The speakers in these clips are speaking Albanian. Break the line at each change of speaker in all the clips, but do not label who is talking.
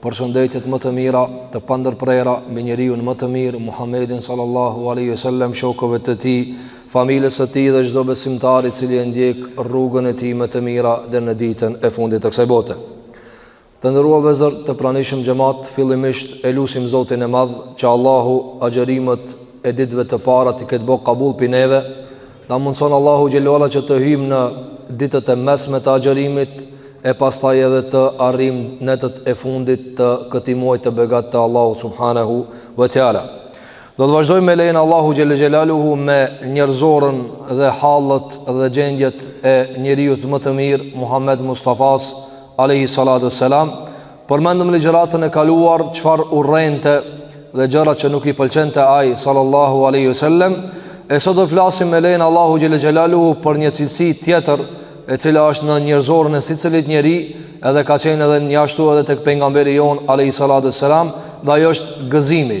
Përshëndetjet më të mira, të pandërprera mbi njeriun më të mirë, Muhammedin sallallahu alaihi wasallam, shokëve të tij, familjes së tij dhe çdo besimtari i cili e ndjek rrugën e tij më të mira deri në ditën e fundit të kësaj bote. Të nderuar vllezër të pranishëm xhemat, fillimisht e lusim Zotin e madh që Allahu agjerimet e ditve të para t'i ketë bo kabul për neve, Na mundësoftë Allahu xhelle ue ala që të hyjmë në ditët e mesme të agjerimit E pastaj edhe të arrijmë netët e fundit të këtij muaji të begat të Allahu Subhanehu ue Teala Do të vazhdojmë me lejen e Allahut xhelle xhelaluhu me njerëzoren dhe hallet dhe gjendjet e njeriut më të mirë Muhammed Mustafas alejhi salatu uesselam Përmendëm ligjëratën e kaluar çfarë urrente dhe gjërat që nuk i pëlqente ai sallallahu alaihi wasallam. E sot do flasim me lejen e Allahut xhelle xhelaluhu për një cilësi tjetër e cila është në njerëzoren e secilit njeri edhe ka qenë edhe njashtu edhe tek pejgamberi jonë alayhi salatu selam dhe ajo është gëzimi.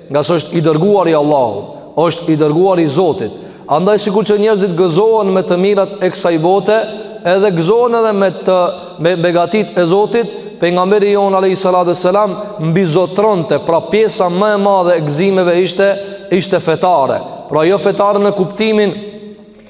Ngase është i dërguar i Allahut, është i dërguar i Zotit. Andaj sikur që njerëzit gëzohen me të mirat e kësaj bote, edhe gëzohen edhe me të me begatitë e Zotit, pejgamberi jonë alayhi salatu selam mbizotëronte, pra pjesa më e madhe e gëzimeve ishte ishte fetare. Pra jo fetare në kuptimin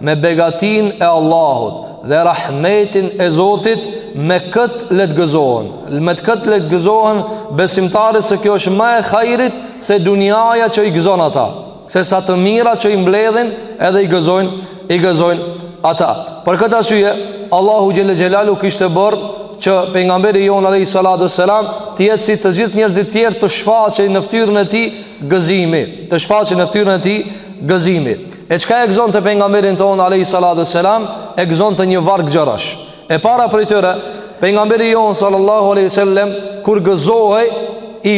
me begatinë e Allahut dhe rahmetin e Zotit me kët le t' gëzohen me kët le t' gëzohen besimtarët se kjo është më e hajrit se dunjaja që i gëzon ata se sa të mira që i mbledhin edhe i gëzojnë i gëzojnë ata për këtë arsye Allahu xhelle xhelalu kishte bërë që pejgamberi jonë alayhi salatu selam të jetë si të gjithë njerëzit tjerë të shfaqej në fytyrën e tij gëzimi të shfaqej në fytyrën e tij gëzimi E çka e gëzonte pejgamberin tonë alejhi salatu uesselam E gëzonte një varg gjërash E para prej tyre Pejgamberi jonë Sallallahu alejhi ue sellem Kur gëzohej I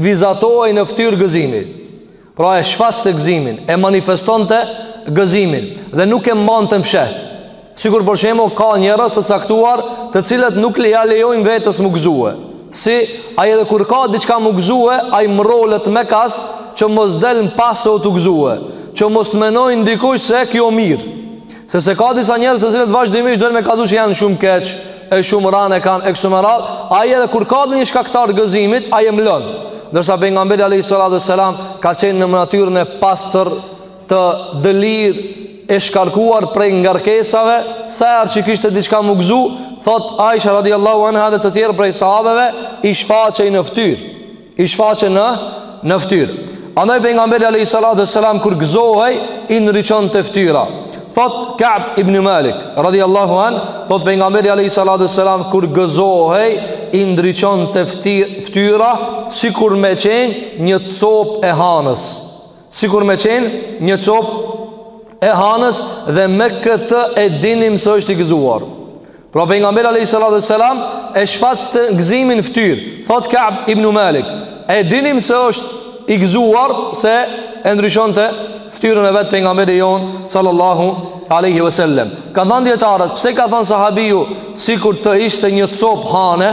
vizatohej në ftyrë gëzimi Pra e shfaqte gëzimin E manifestonte gëzimin Dhe nuk e mbante mshehtë Sikur për shembull ka njerëz të caktuar, të cilët nuk ia lejojnë vetes m'u gëzue. Si ai edhe kur ka diçka m'u gëzue, ai mrolet me kast që mos del në pah se u tu gëzue, që mos të menojnë dikush se kjo mirë. Sepse ka disa njerëz të cilët vazhdimisht dojnë me kallxu që janë shumë keq, e shumë ranë e kanë e kështu me radhë, ai edhe kur ka një shkaktar gëzimit, ai e mlon. Ndërsa pejgamberi alayhi salatu sallam ka qenë në natyrën e pastër të dëlir e shkarkuar prej ngarkesave, sa herë që kishte diçka me gëzu, thot Aisha radiallahu anha dhe të tjerë prej sahabeve, i shfaqej në ftyrë, i shfaqej në ftyrë. Andaj pejgamberi alayhi salatu wassalam kur gëzohej, i ndriçonte ftyra. Thot Ka'b ibn Malik radhiyallahu anhu, thot pejgamberi alayhi salatu sallam kur gëzohej i ndriçonte ftyra sikur me qenë një copë e hanës. Sikur me qenë një copë e hanës dhe me këtë e dinim se është i gëzuar. Pra pejgamberi alayhi salatu wassalam e shfaqte gëzimin n'ftyrë, thot Ka'b ibn Malik, e dinim se është i gëzuar se e ndryshonte ftyrën e vet pejgamberi jonë, sallallahu aleyhi vësallem. Kanë thanë dijetarët, pse ka thënë sahabiju, sikur të ishte një copë hane,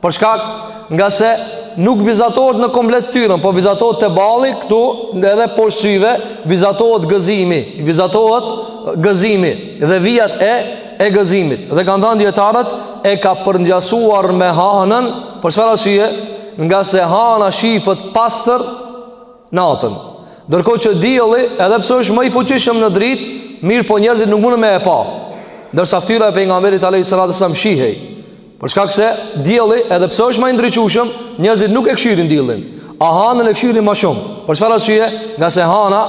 Për shkak ngase nuk vizatohet në komplet ftyrën, po vizatohet te balli këtu edhe poshtë syve, vizatohet gëzimi, vizatohet gëzimi dhe vijat e, e gëzimit. Dhe kanë thanë dijetarët e ka përngjasuar me hanën, për çfarë arsye, ngase hana shifet pastër natën. Ndërkohë që dielli, edhe pse është më i fuqishëm në dritë, mirëpo njerëzit nuk munden me e pa. Ndërsa ftyra e pejgamberit alayhi salatu wassalam shihej. Për shkak se dielli edhe pse është më i ndriçushëm, njerëzit nuk e kqyrin diellin. A hanën e kqyrin më shumë. Për çfarë arsye? Ngase hana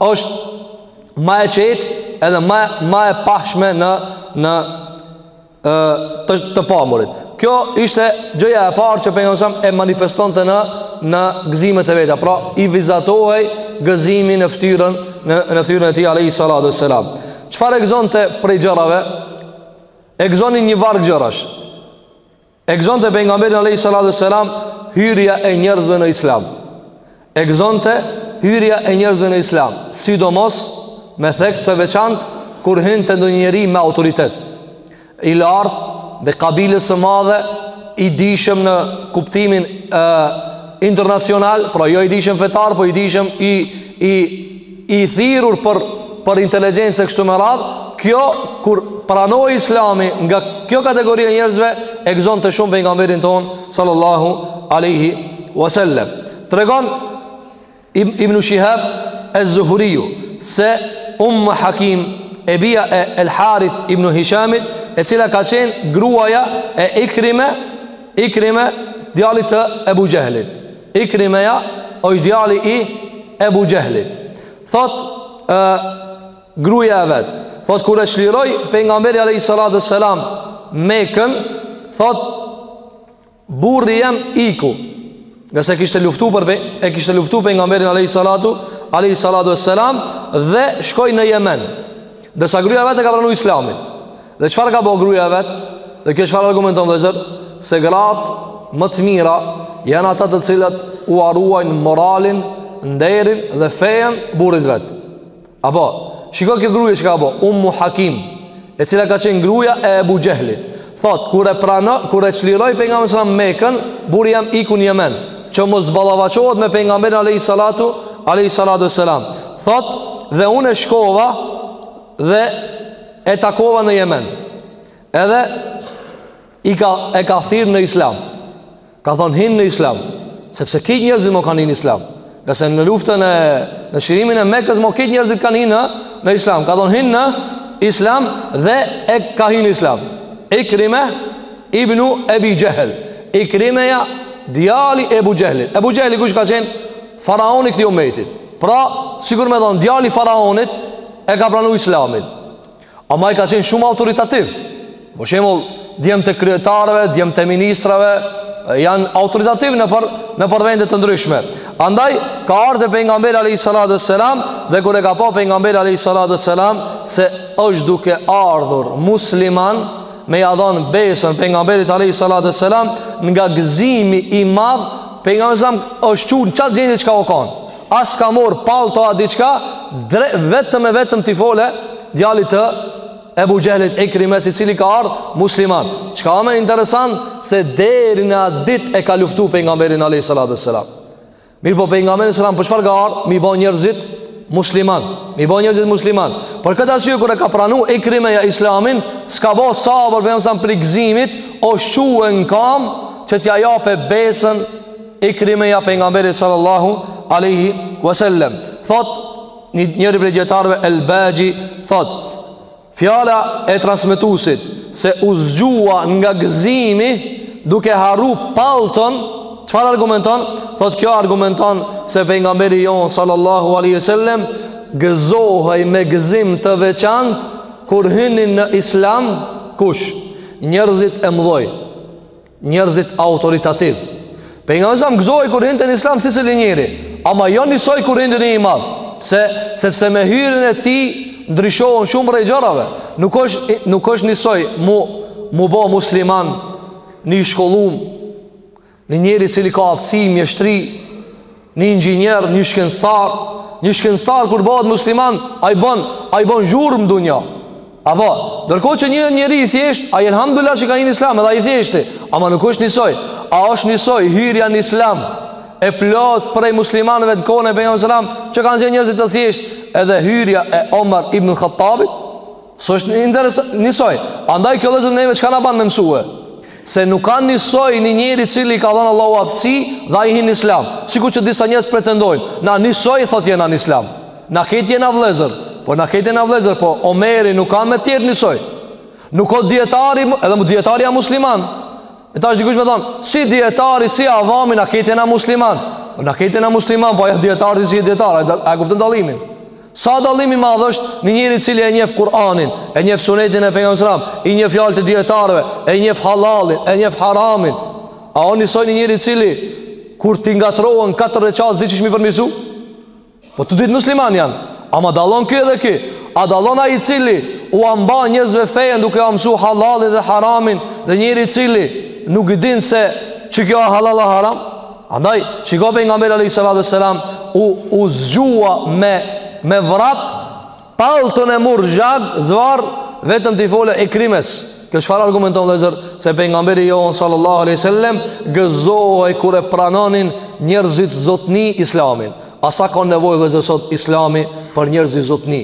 është më e qetë edhe më më e pashme në në ë të, të pamurit. Kjo ishte gjëja e parë që pejgamberi e manifestonte në në gëzimet e veta. Pra i vizatohej gëzimi në fytyrën në në fytyrën e tij alayhi salatu wassalam. Çfarë e gëzonte prej gjërave? E gëzonin një varg gjërash. E gëzonte pejgamberin alayhi salatu selam hyrja e njerëzve në islam. E gëzonte hyrja e njerëzve në islam, sidomos me theks të veçantë kur hynte ndonjë njeri me autoritet. I lartë i kabilës së madhe i dijshëm në kuptimin e internacional, pra jo i dijshëm fetar, po i dijshëm i i i thirrur për për inteligjencë e kështu me radhë, kjo kur pranohej Islami nga kjo kategori e njerëzve e gëzonte shumë pejgamberin tonë sallallahu alaihi wasallam. Tregon Ibn Shihab az-Zuhri se Um Hakim e bija e El Harith ibn Hishamit, e cila ka qenë gruaja e Ikrime, Ikrime djalit të Ebu Xhehlit. Ikrimeja është djali i Ebu Xhehlit Thotë e, Gruja e vet Thotë kur e çliroi Pejgamberi alejhi salatu selam Mekën Thotë Burri jem iku Ngase kishte luftu pej E kishte luftu pejgamberin alejhi salatu Alejhi salatu ue selam Dhe shkoi në Jemen Ndërsa gruja e vet e ka pranu islamin Dhe çfarë ka bo gruja e vet Dhe kjo çfarë argumenton vllezër Se gratë më të mira Janë ata të cilat ua ruajnë moralin Nderin dhe fejen burit vetë Apo Shiko kjo gruja çka bo Ummu Hakim E cila ka qenë gruja e Ebu Xhehlit Thotë, kur e prano, kur e çliroi pejgamberi sallallahu alajhi wasallam Mekën, burri jem iku në Jemen, që mos të ballafaqohet me pejgamberin alajhi salatu alajhi salatu selam. Thotë, dhe unë e shkova dhe e takova në Jemen. Edhe i ka e ka thirr në Islam. Ka thonë hin në islam Sepse krejt njerëzit mo kanë hi n'islam Ngase në luftën e në çlirimin e Mekës mo krejt njerëzit kanë hi në islam Ka thonë hin në islam dhe ka hi në islam Ikrime ibnu Ebi Xhehel Ikrimeja djali i Ebu Xhehlit Ebu Xhehli kush ka qenë faraoni i këtij umetit Pra, sikur me thonë, djali i faraonit e ka pranu islamin Ama ai ka qenë shumë autoritativ. Për shembull, djemtë e kryetarëve, djemtë e ministrave janë autoritativ nëpër nëpër vende të ndryshme. Andaj ka ardh te pejgamberi alayhi salatu wassalam dhe kur e ka pa pejgamberi alayhi salatu wassalam se është duke ardhur musliman me ia dhon besën pejgamberit alayhi salatu wassalam nga gëzimi i madh pejgamberi është çu n'qat gjendje çka u kon. as ka marr pallto a diçka, vetëm e vetëm t'i fole djalit të Ebu Xhehlit Ikrimes i cili ka ardh musliman. Çka me interesant se deri në atë ditë e ka luftu pejgamberin alayhis salatu wassalam. Mirëpo pejgamberi sallallahu për çfarë ka ardh? Mi bo njerëzit musliman. Mi bo njerëzit musliman. Për këtë arsye kur e ka pranu Ikrimeja Islamin, s'ka bo sabër pejgamberi prej gëzimit, osht çue n'kam që t'ia japë besën Ikrimeja pejgamberit sallallahu alaihi wasallam thotë një njëri prej dijetarëve El Baxhi thotë fjala e transmetuesit se u zgjua nga gëzimi duke harru pallton çfarë argumenton thotë kjo argumenton se pejgamberi jonë sallallahu alaihi wasallam gëzohej me gëzim të veçantë kur hynin në islam kush njerëzit e mdhoj njerëzit autoritativ. Pejgamberi alejhi selam gëzohej kur hinte në islam secili njeri, ama jo njësoj kur hinte një i madh, pse, sepse me hyrjen e tij ndryshohen shumë prej gjërave. Nuk është, nuk është njësoj m'u, m'u bo musliman, një i shkollum, një njeri i cili ka aftësi, mjeshtri, Një inxhinier, një shkencëtar, një shkencëtar kur bëhet musliman, ai bën, ai bën zhurmë në dunja. Apo, ndërkohë që një njeri i thjesht, ai elhamdulillah që ka hi në islam, edhe ai i thjeshti, ama nuk është njësoj. A është njësoj hyrja në islam e plot prej muslimanëve në kohën e pejgamberit sallallahu alajhi wasallam, që kanë qenë njerëz të thjesht, edhe hyrja e Omar ibn Khattabit, S'është njësoj Andaj kjo vllezër neve çka na ban me mësue Se nuk ka njësoj një njeri cili ka dhënë Allahu aftësi Dha i hinë islam Siku që disa njës pretendojnë Na njësoj thot jena në islam Na ketë jena vlezër Po na ketë jena vlezër Po omeri nuk ka me tjerë njësoj Nuk o djetari Edhe mu djetari a musliman E ta është dikush me thonë Si djetari si avami na ketë jena musliman Po na ketë jena musliman Po aja djetari si djetari A e kuptën dalimin Sa dallim i madh është një njeri i cili e njeh Kur'anin, e njeh Sunetin e pejgamberit sallallahu alajhi wasallam, i njeh fjalët e dietarëve, e njeh halalin, e njeh haramin. A o njësoj një njeri i cili kur t'i ngatërrohen katër reqat s'di qysh m'i përmirësu? Po të dytë musliman janë, ama dallon ky edhe ky. A dallon ai i cili ua mba njerëzve fejen duke ua mësu halalin dhe haramin dhe njëri i cili nuk i din se çka o halal e haram? Andaj, shiko pejgamberi alejhi salatu ue selam, u, u zgjua me, me vrap, pallton e murr zhag, zvar, vetëm t'i folë Ikrimes. Kjo çfarë argumenton vllezër, se pejgamberi jonë sallallahu alejhi ue sallam, gëzohej kur e pranonin njerëzit zotni islamin. A sa ka nevojë vllezër sot islami për njerëzit zotni.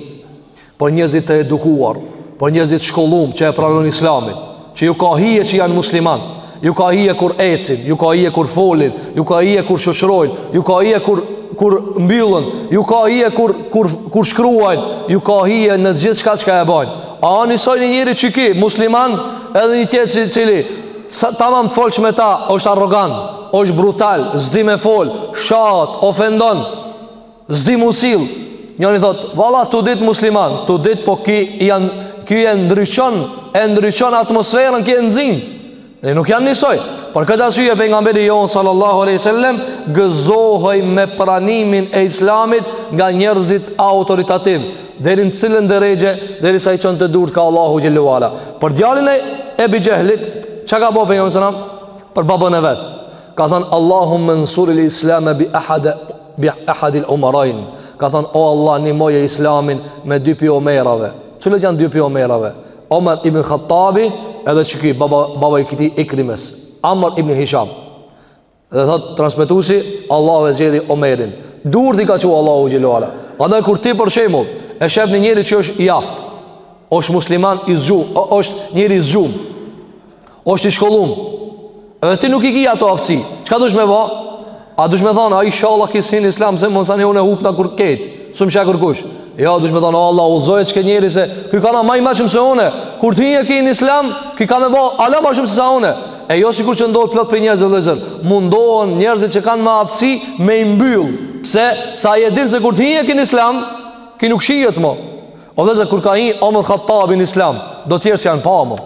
për njerëz të edukuar, për njerëz të shkollum që e pranojnë islamin, që ju ka hije që janë musliman, ju ka hije kur ecin, ju ka hije kur folin, ju ka hije kur shoqërojnë, ju ka hije kur kur mbyllen, ju ka hije kur kur kur shkruajnë, ju ka hije në gjithçka çka e bajnë. A a njësoj një njeri si ky musliman, edhe një tjetër i cili tamam të folsh me ta, është arrogant, është brutal, s'di me fol, shahet, ofendon. S'di m'u sill. Njëri thot, "Valla të dytë musliman, të dytë po ki janë ky e ndriçon, e ndriçon atmosferën ky e nxin." E nuk janë njësoj. Për këtë arsye pejgamberi jonë sallallahu alaihi wasallam gëzohej me pranimin e Islamit nga njerëzit autoritativ, deri në cilën derexhe derisa i çonte durt ka Allahu xhelle ue ala. Për djalin e Ebi Xehlit, çka ka bo pejgamberi sallallahu alaihi wasallam? Për babën e vet. Ka thënë Allahumma nsuri l-islam bi ahad bi ahadil umarain ka thon o allah nimoje islamin me dy pi omerave cilët janë dy pi omerave omer ibn khattabi edhe qiky baba baba i këtij ikrimes amr ibn hisham dhe thot transmetuesi allahu e zgjedhi omerin ku e di ka e çu allahu teala andaj kur ti për shembull e shef një njeri që është i aft është musliman i zgjum është njeri i zgjum është i shkollum Edhe ti nuk i ki ato aftësi Çka dush me ba? A dush me thonë, a ishalla ky s' hinë islam Se masanej unë e hupi vendin ketë S' më sheh kurkush Jo, duhesh me thonë, Allah, udhëzoje qet njeri se ky ka ma shumë se une Kur të hinë ky në islam Ky ka me ba hala ma shumë se sa une E jo sikur që ndodh te plot prej njerëzve vllezër Mundohen njerëzit që kanë ma aftësi Me i mbyll Pse, se e din se kur të hinë ky në islam Ky nuk shihet mo O vllezër, kur ka hinë Omer Khattabi në islam Do tjerë s'janë pa mo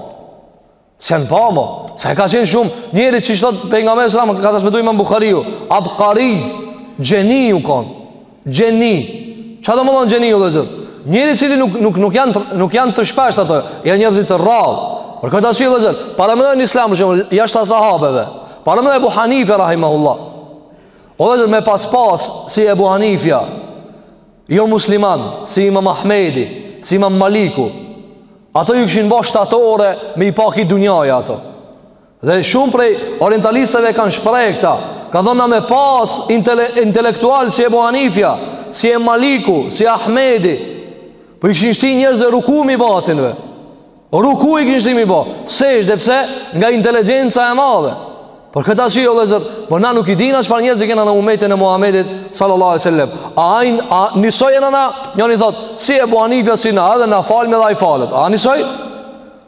S'janë pa mo, se ai ka qenë shumë, njeri qysh thot pejgamberi alejhi selam, ka transmetu imam Bukhariu, abkari, gjeni u konë, gjeni, çka do me thonë gjeni o vllezër? Njeri cili nuk, nuk, nuk, janë, nuk janë të shpesht ato, janë njerëz të rrallë, për këtë arsye vllezër, paramendo në islam, jemi jashtë të sahabeve, paramendo Ebu Hanifja, rahimahullah, o vllezër me pas pas, si Ebu Hanifja, Jomusliman, si imam Ahmedi, si imam Maliku. Ato ju kishin bo shtatore me i pas ki dunjaja ato. Dhe shumë prej orientalisteve kanë shpreh këta. Kan thon na me pas intele, intelektual si Ebu Hanifja, si e Maliku, si Ahmedi. Po i kishin shti njerëzve ruku me i ba tynve. Ruku i kishin shti me bo sexhde pse nga inteligenca e madhe Për këta arsye vllezër Po na nuk i dina çfarë njerëzi kena në umetin e Muhammedit Sallallahu alejhi sallam A a jeni me mu e në na Njëni thot Si Ebu Hanifja si na edhe na falme dhe ai falet A nisoj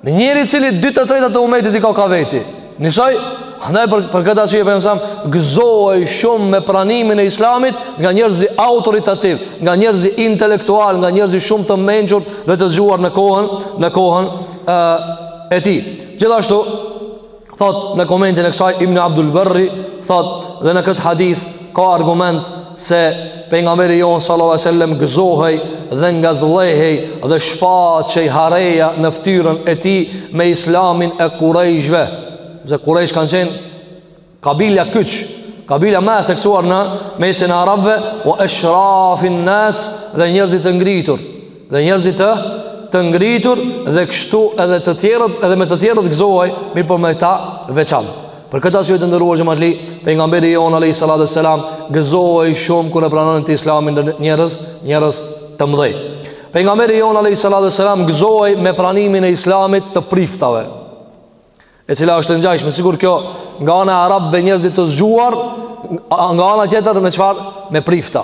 Një njeri cili dy të trejta të umetit i ka ka veti Nisoj, andaj për, për këtë arsye Pejgamberi alejhi selam gëzohej shumë me pranimin e islamit nga njerëzit autoritativ, nga njerëzit intelektual, nga njerëzit shumë të mençur dhe të zgjuar në kohën, në kohën e, e tij. Gjithashtu, thot në komentin e kësaj, Ibn Abdul Berri, thot dhe në këtë hadith, ka argument se pejgamberi jon sallallahu alajhi wasallam gëzohej dhe ngazëllehej dhe shfaqej hareja në fytyrën e tij me islamin e kurejshve, sepse kurejsh kanë qenë kabila kyç, kabila më e theksuar në mesin e arabëve o ashrafin nas dhe njerëzit të ngritur. dhe njerëzit të të ngritur dhe kështu edhe të tjerët edhe me të tjerët gëzohej mirëpo me ta veçant për këtë arsye të nderuar xhematli pejgamberi jon alayhi salatu selam gëzohej shumë kur e pranonin islamin dhe njerëz njerëz të mëdhenj pejgamberi jon alayhi salatu selam gëzohej me pranimin e islamit të priftave e cila është e ngjashme sikur kjo nga ana e arabëve njerëzit të zgjuar nga ana tjetër me çfarë me prifta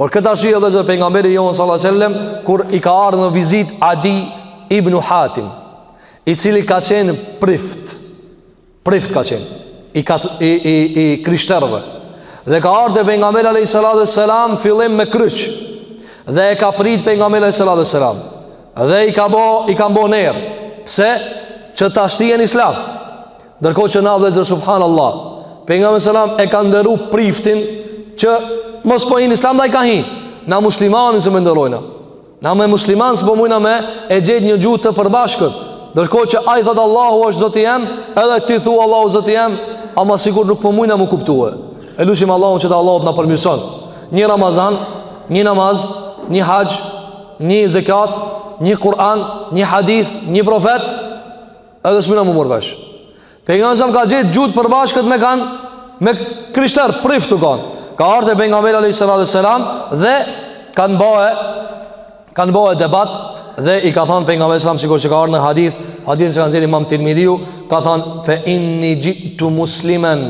për këtë arsye vëllezër pejgamberi jon sallallahu alajhi wasallam kur i ka ardhur në vizitë Adi ibn Hatim i cili ka qenë prift prift ka qenë i ka i i, i krishterëve dhe ka ardhur te pejgamberi alayhi salatu wasalam fillim me kryq dhe e ka prit pejgamberi alayhi salatu wasalam Dhe i ka bo, i ka bo nerë. Pse? Që ta shtie n'islam. Ndërkohë që na vëllezër subhanallah. Pejgamberi alejhi selam e ka nderu priftin që mos po hin n'islam dhe ai ka hi. Na muslimanin se me nderojna. Na me musliman s'po mujna me e gjet një gjuhë të përbashkët. Ndërkohë që ai thotë Allahu është zoti jem, edhe ti thu Allahu zoti jem, ama sikur nuk po mujna mu kuptue. E lusim Allahun që të Allahu të na përmirëson. Një Ramazan, një namaz, një haxh, një zekat, një Kur'an, një hadith, një profet, edhe s'mujna m'u marrë vesh. Pejgamberi alejhi selam ka gjet gjuhë të përbashkët me kan, me krishter, prift tu kan. Ka ardh te pejgamberi a.s. dhe kanë bë, kanë bë debat dhe i ka thënë pejgamberi a.s. që ka ardh në hadith, hadithin që e ka nxjerrë imam Tirmidhiu, ka thënë, fe inni xhi'tu muslimen,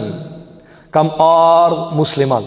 kam ardh musliman.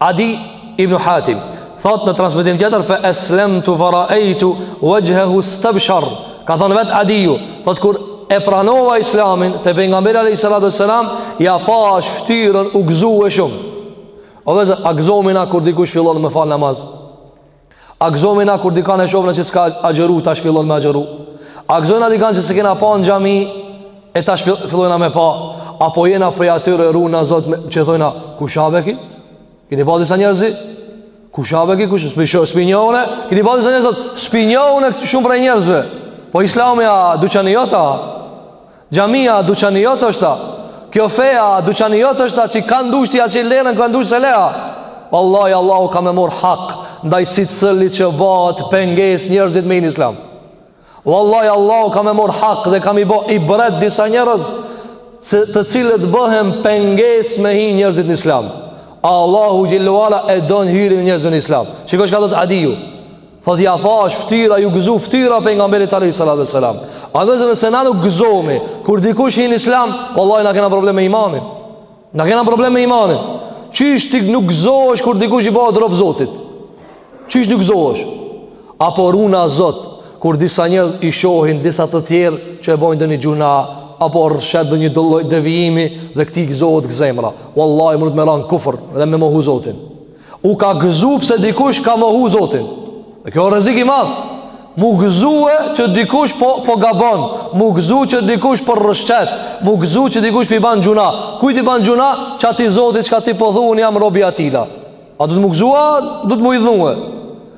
Adi ibn Hatim thot në transmetim tjetër fa aslamtu fa ra'aytu wajhahu istabshar. Ka thënë vet Adiu, thot kur e pranova Islamin te pejgamberi alayhi salatu wasalam, ja pash fytyrën u gëzue shumë. O vëllezër, a gëzohemi na kur dikush fillon me fal namaz? A gëzohemi na kur dikan e shohim që s'ka agjëru, tash fillon me agjëru. A gëzojmë na dikan që s'kena pa në xhami e tash fillojna me pa, apo jena prej atyre runa Zot, që thojna kush a be ky? Keni pa disa njerëz? Kush a be ky, s'pi njoh une? Keni pa disa njerëz thot s'pi njoh une shumë prej njerëzve. Po Islami a duqani jota? Xhamia a duqani jot është a Kjo feja a duqani jot është a Që kan dush ti e len a kan dush s'e len a Wallahi Allahu ka me mor hak Ndaj secilit që bahet pengesë njerëzit me hi n'islam Wallahi Allahu ka me mor hak Dhe ka m'i bo ibret disa njerëz Se të cilët bëhen pengesë me hi njerëzit në islam Allahu xhelle ue ala e don hyrjen e njerëzve në islam Shiko çka thot Adiu Thot ja pash ftyrën, ju gëzu ftyra pejgamberit Alehi Salatu ue Selam. O vëllezër nëse na nuk gëzomi, kur dikush hin n'islam, wallahi na kena problem me imanin. Na kena problem me imanin. Qysh ti nuk gëzohesh kur dikush i bëhet rob zotit. Qysh nuk gëzohesh. Apo runa zot, kur disa njerëz i shohin disa të tjerë që e bojnë ndonjë gjynah, apo rrëshqet në ndonjë lloj devijimi dhe këtij i gëzohet zemra. Wallahi munet me ra në kufr dhe me mohu zotin. U ka gëzu pse dikush ka mohu Zotin. Dhe kjo është rrezik i madh. Mu gëzue që dikush po gabon, mu gëzu që dikush po rrëshqet, mu gëzu që dikush po i ban gjynah. Kujt i ban gjynah? Qati Zoti çka ti po thu un jam robi i atina. A do të mu gëzu a, do të mu idhnue.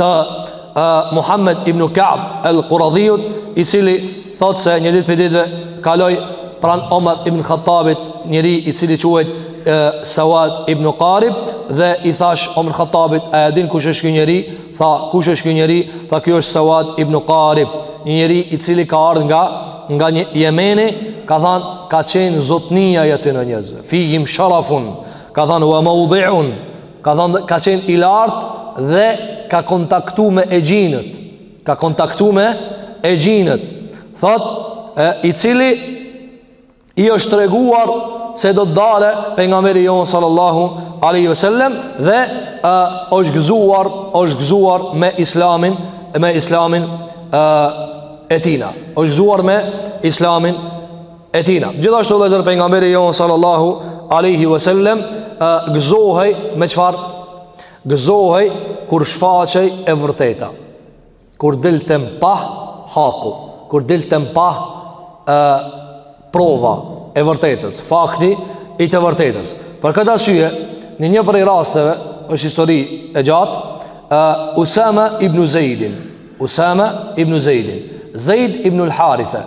të uh, Muhammed ibn Ka'b el Quradhiut, i cili thot se një ditë prej ditëve kaloi pran Omar ibn Khattabit, njeri i cili quhej uh, Sawad ibn Qarib, dhe i thanë Omar Khattabit, a e din kush është ky njeri? Tha, kush është ky njeri? Tha, ky është Sawad ibn Qarib, një njeri i cili ka ardhë nga, nga Jemeni, ka than, ka qenë zotnia i atyne njerëzve, fihim sharafun, ka than, wa maudiun, Ka thënë ka qenë i lartë dhe ka kontaktu me exhinët. Ka kontaktu me exhinët. Thot, e, i cili i është treguar se do të dalë pejgamberi jonë sallallahu aleyhi ve sellem dhe e, është gëzuar, është gëzuar me islamin, me islamin e, e tina. është gëzuar me islamin e tina. e tina. Gjithashtu vëllezër pejgamberi jonë sallallahu aleyhi ve sellem, gëzohej me çfarë? Gëzohej kur shfaqej e vërteta, kur dilte në pah haku, kur dilte në pah e, prova e vërtetës, fakti i të vërtetës. Për këtë arsye, në një prej rasteve, është histori e gjatë, e, Usama ibn Zejdin, Usama ibn Zejdin, Zejd ibn Harithe,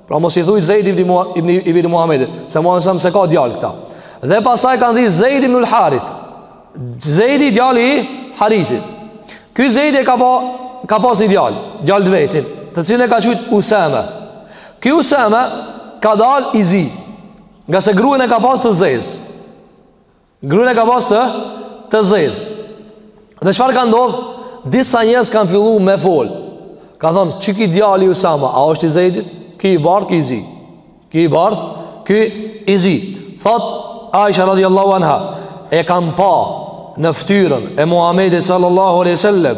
Pra mos i thuj Zejdi ibn ibn ibn Muhamedit, se Muhamedi s.a.s. s'e ka djalë këta. Dhe pastaj kanë thënë Zeid ibn al-Harith. Zeidi djali i Harithit. Ky Zejdi e ka pa ka pas një djalë, djalë të vetin, të cilin e ka qujt Usama. Ky Usama ka dal i zi. Nga se gruën e ka pas të zez. Gruën e ka pas të të zezë. Dhe çfarë ka ndodhur? Disa njerëz kanë filluar me fol. Ka thënë, "Qi ky djali Usama, a është i Zejdit? Ky i bardh, ky i zi. Ky i bardh, ky i zi. Thot Aisha radhiyallahu anha, "E kam pa në fytyrën e Muhamedit sallallahu alaihi wasallam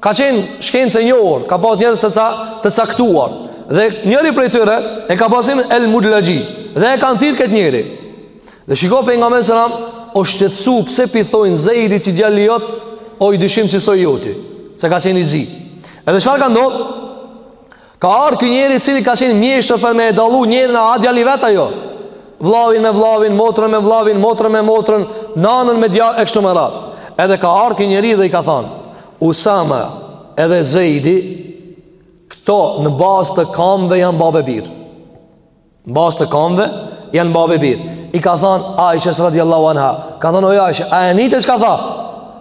Ka qenë shkencë e njohur, ka pas njerëz të ca të caktuar. Dhe njëri prej tyre e ka pas emrin El Mudlaxhi dhe e kanë thirr këtë njeri. Dhe shiko pejgamberi sallam u shqetsu pse pi thojn Zejdit qi djali jot o i dyshim qi s'o i joti, se ka qenë i zi. Edhe çfarë ka ndodhur? Ka ardhë ky njeri i cili ka qenë mjeshtër për me e dallu njerin a a djali i vet a jo. Vllavin me vllavin, motrën me vllavin, motrën me motrën, nanën me dja e kështu me radhë. Edhe ka ardhë ky njeri dhe i ka thanë, Usama edhe Zejdi, këto në bazë të kambve janë babë e bir. Në bazë të kamve, janë babë e bir. I ka than Aishës radiallahu anha, ka than oj Aishë, a e nite çka tha?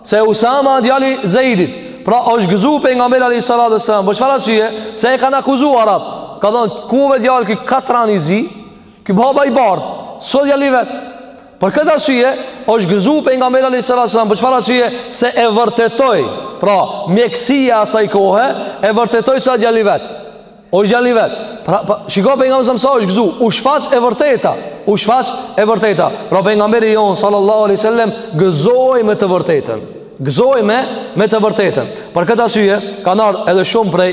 Se Usama o djali Zejdit, pra është gëzu pejgamberi alejhi salatu ve selam, për çfarë arsye, se e kanë akuzu arabt, ka than, ku me djali ky katran i zi, ky baba i bardhë, s'o djali vet, Për këtë arsye është gëzu pejgamberi alejhi salatu ve selam, për çfarë arsye se e vërtetoi, pra mjekësia e asaj kohe e vërtetoi se o djali vet. Është djali vet. Pra, pra shiko pejgamberi alejhi selam është gëzu, u shfaq e vërteta, u shfaq e vërteta. Pra pejgamberi jonë sallallahu alaihi wasallam gëzohej me të vërtetën. Gëzohej me me të vërtetën. Për këtë arsye kanë ardhur edhe shumë prej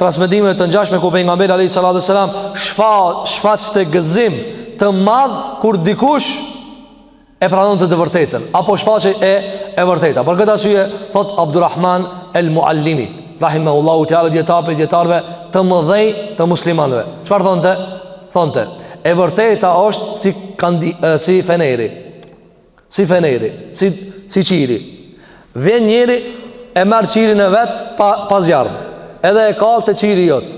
transmetimeve të ngjashme ku pejgamberi alaihi salatu wasallam shfaqte gëzim të madh kur dikush e pranonte të vërtetën apo shfaqej e e vërteta. Për këtë arsye thot Abdulrahman el-Muallimi, rahimahullahu teala dijetar prej dijetarëve të mëdhej të muslimanëve. Çfarë thonte? Thonte, e vërteta është si kandi, e, si feneri. Si feneri, si si qiri. Vjen njëri e merr qirin e vet pa pa zjarm. Edhe e kall te qiri jot.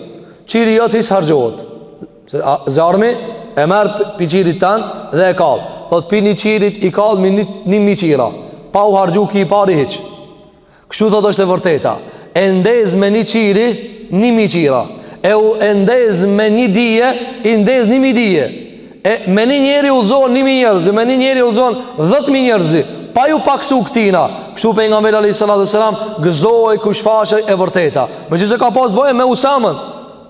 Qiri jot hiç s'harxhohet. Zjarmi e merr pi qirit tan dhe e kall. Thot pi ni qirit i kall 1000 qira. Pa u harxhu ki i pari hiç. Kështu thot është e vërteta. E ndez me një qiri 1000 qira. E u e ndez me një dije, i ndez 1000 dije. E me një njeri udhzon 1000 njerëz, me një njeri udhzon 10000 njerëz. Pa ju paksu këtina. Kështu pejgamberi alayhis salam gëzohej kur shfaqej e vërteta. Meqëse ka pas bo e me Usamën.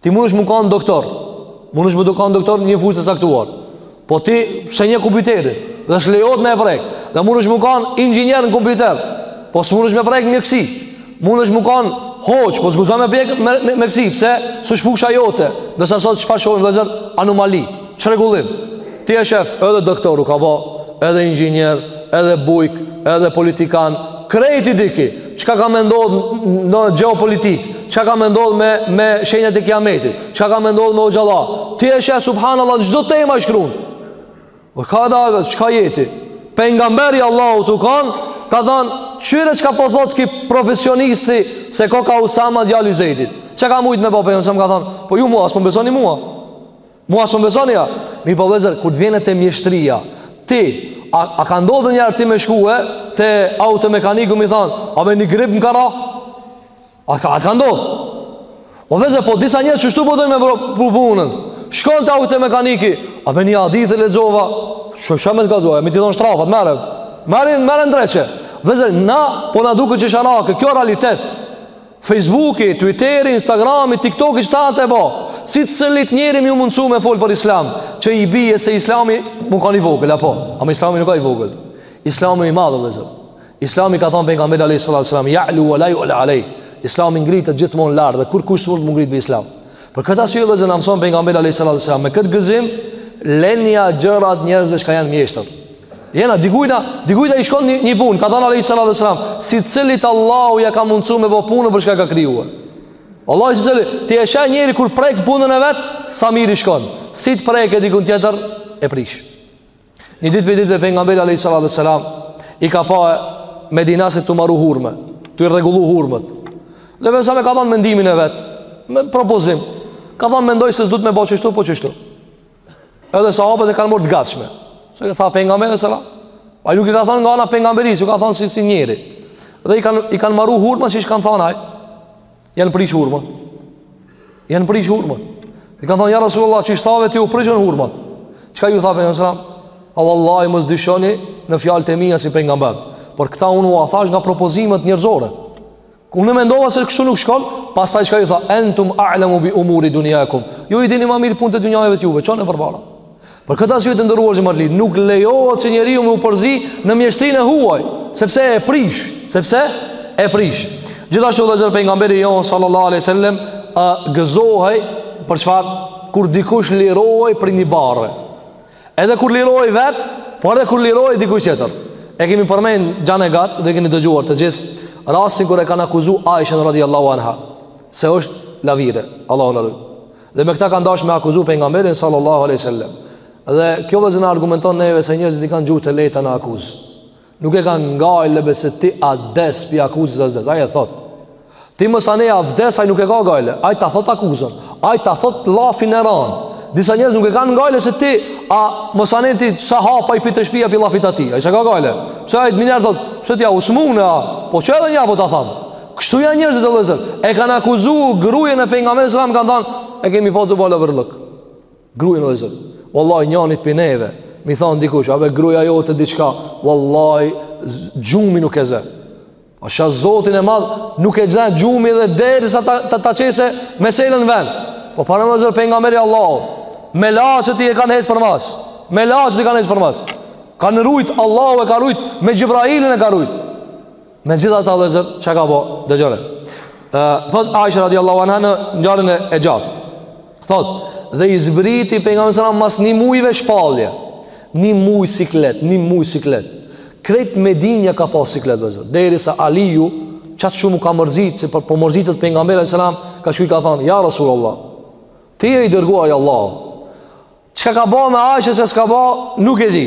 Ti mundesh me kanë doktor Mundesh me kanë doktor në një fushë të caktuar Po ti s'e njeh kompjuterin Dhe s't'lejohet me e prek Dhe mundesh me kanë inxhinier në kompjuter Po s'mundesh me prek mjekësi Mundesh me kanë hoxhë Po s'guxon me prek me, me, mjekësi Pse s'është fusha jote Ndërsa sot çfarë shohim vllezër anomali Çrregullim. Ti e shef, edhe doktoru ka bë, edhe inxhinier, edhe bujk, edhe politikan, krejt i di ki. Çka ka me ndodh në gjeopolitikë, çka ka me ndodh me me shenjat e kiametit, çka ka me ndodh me hoxhallarë. Ti e shef subhanallahu çdo temë ai shkruan. O ka dalë, çka je ti? Pejgamberi Allahu tu kan, ka thon, kqyre çka po thot ki profesionisti se koka Usama djali Zeidit. Çka ka mujt me bë pejgamberi, ka thon, po ju mua, as po besoni mua. Mua s'më besoni a, mirëpo vllezër, kur të vjen te mjeshtria, ti, a, a ka ndodhë njëherë ti me shkue, te automekaniku me i thanë, abe një grip më ka ra? A ka, a ka ndodhë? O vllezër, po disa njerëz kështu po dojnë me bu punën, shkon te automekaniki, abe një hadith e lexova, qysh me të kallzu a, e me t'i dhonë shtrafat, merre, merre, merre ndreqe, vllezër, na, po na duket qesharake, kjo realitet, Fejsbuki, Twitteri, Instagrami, TikToki, qeta e bo Sicilit njeri me iu mundësu me folë për islam Që i bije se islami mun kan i vogël, apo Ama islami nuk ka i vogël Islami i madh vëllezër Islami ka thonë pengamberi a.s. Ja'lu wa la ju'la alej Islami ngritet gjithmonë lart Dhe kurrkush s'mund m'u ngrit mbi islam Për këtë arsye vëllezër na mëson pejgamberi alayhis salam me këtë gëzim lenja gjërat njerëzve që janë mjeshtër. Jena dikujna, dikujna i shkon një, një punë, ka thënë alayhis salam, sicilit Allahu ja ka mundësu me bo punën për çka ka krijuar. Allahu sicilit, ti e sheh njeri kur prek punën e vet, sa mirë i shkon. Si të prekë dikun tjetër e prish. Një ditë prej ditëve pengamberi Alehi Salatu ve Selam I ka pa Medinasit tu maru hurme Tu i rregullu hurmet Dhe besa e ka dhanë mendimin e vet Me propozim Ka thonë mendoj se s'duhet me bo qështu po qështu Edhe sahabët e kanë marrë të gatshme Se e tha pengamberi Salam Ai nuk i ka thonë nga ana pengamberisë Ju ka thonë si, si njeri Dhe i kanë, i kanë maru hurmat siç ka thonë aj Janë prish hurmat. Janë prish hurmat. I kanë thënë ja Rasulullah, qysh thave ti u prishën hurmat. Çka ju tha pejgamberi sallallahu alajhi wasallam? O vallahi mos dyshoni në fjalët e mia si pejgamber. Por këta unë ua thash nga propozimet njerëzore. Ku unë mendova se kështu nuk shkon, pastaj çka ju tha? Entum a'lamu bi umuri dunyakum. Ju i dini më mirë punët e dynjave të juve, çone përpara. Për këtë arsye të nderuar xhematli, nuk lejohet që njeriu me u përzi në mjeshtrinë e huaj, sepse e prish, sepse e prish. Gjithashtu vëllezër pengamberi jonë, sallallahu aleyhi sallem, gëzohej për çfarë kur dikush lirohej prej një barre. Edhe kur lirohej vetë, por edhe kur lirohej dikush tjetër. E kemi përmen gjanë e gatë dhe keni dëgjuar të gjithë, rastin kur e kanë akuzu Aishen radiallahu anha, se është lavire, Allahu na ruajt. Dhe me këta kanë dash me akuzu pejgamberin sallallahu alaihi wasallam. Dhe kjo vëllezër na argumenton neve se njerëzit i kanë gjuhë të lehta në akuzë. Nuk e kanë gajle be se ti a des pi akuzës a s'des. Ai e thot. Ti mos anë ja vdes ai nuk e ka gajle. Ai ta thot akuzën. Ai ta thot llafin e rand. Disa njerëz nuk e kanë gajle se ti a mos anë ti sa hapa i pi te shtëpia pi llafit të tij. Ai çka ka gajle. Pse ai miliard thot, pse ti a u smunë a? Po qe edhe nja po ta tham. Kështu janë njerëzit vëllezër E kanë akuzu grujën e pengamberit selam kanë thanë E kemi pa tu ba laverllëk Grujën vëllezër Wallaj njanit pi neve Me i thanë dikush A be gruja jote diqka Wallaj gjumi nuk e zë Pasha zotin e madh Nuk e zë gjumi edhe derisa ta, ta, ta qesë Meselën n'ven Po parë në vëllezër pengamberi Allah Melaqet i kanë ec përmas Melaqet i kanë ec përmas Kanë rujt Allahu e ka rujt Me Xhibrailin e ka rujt Me gjithatë vllezër, çka ka bo, dëgjone. Thot, Aisha radiallahu anha në ngjarjen e gjatë. Thot, dhe i zbriti pejgamberit alejhi selam mas një mujve shpallje. Një muj siklet, një muj siklet. Krejt Medinja ka pas siklet vllezër. Derisa Aliju, qaq shumë u ka mërzit, se po mërzitet pejgamberi alejhi selam, ka shku i ka thonë, ja Rasul Allah, ti je i dërguar i Allahut. Çka ka bo me Aisha se s'ka bo, nuk e di.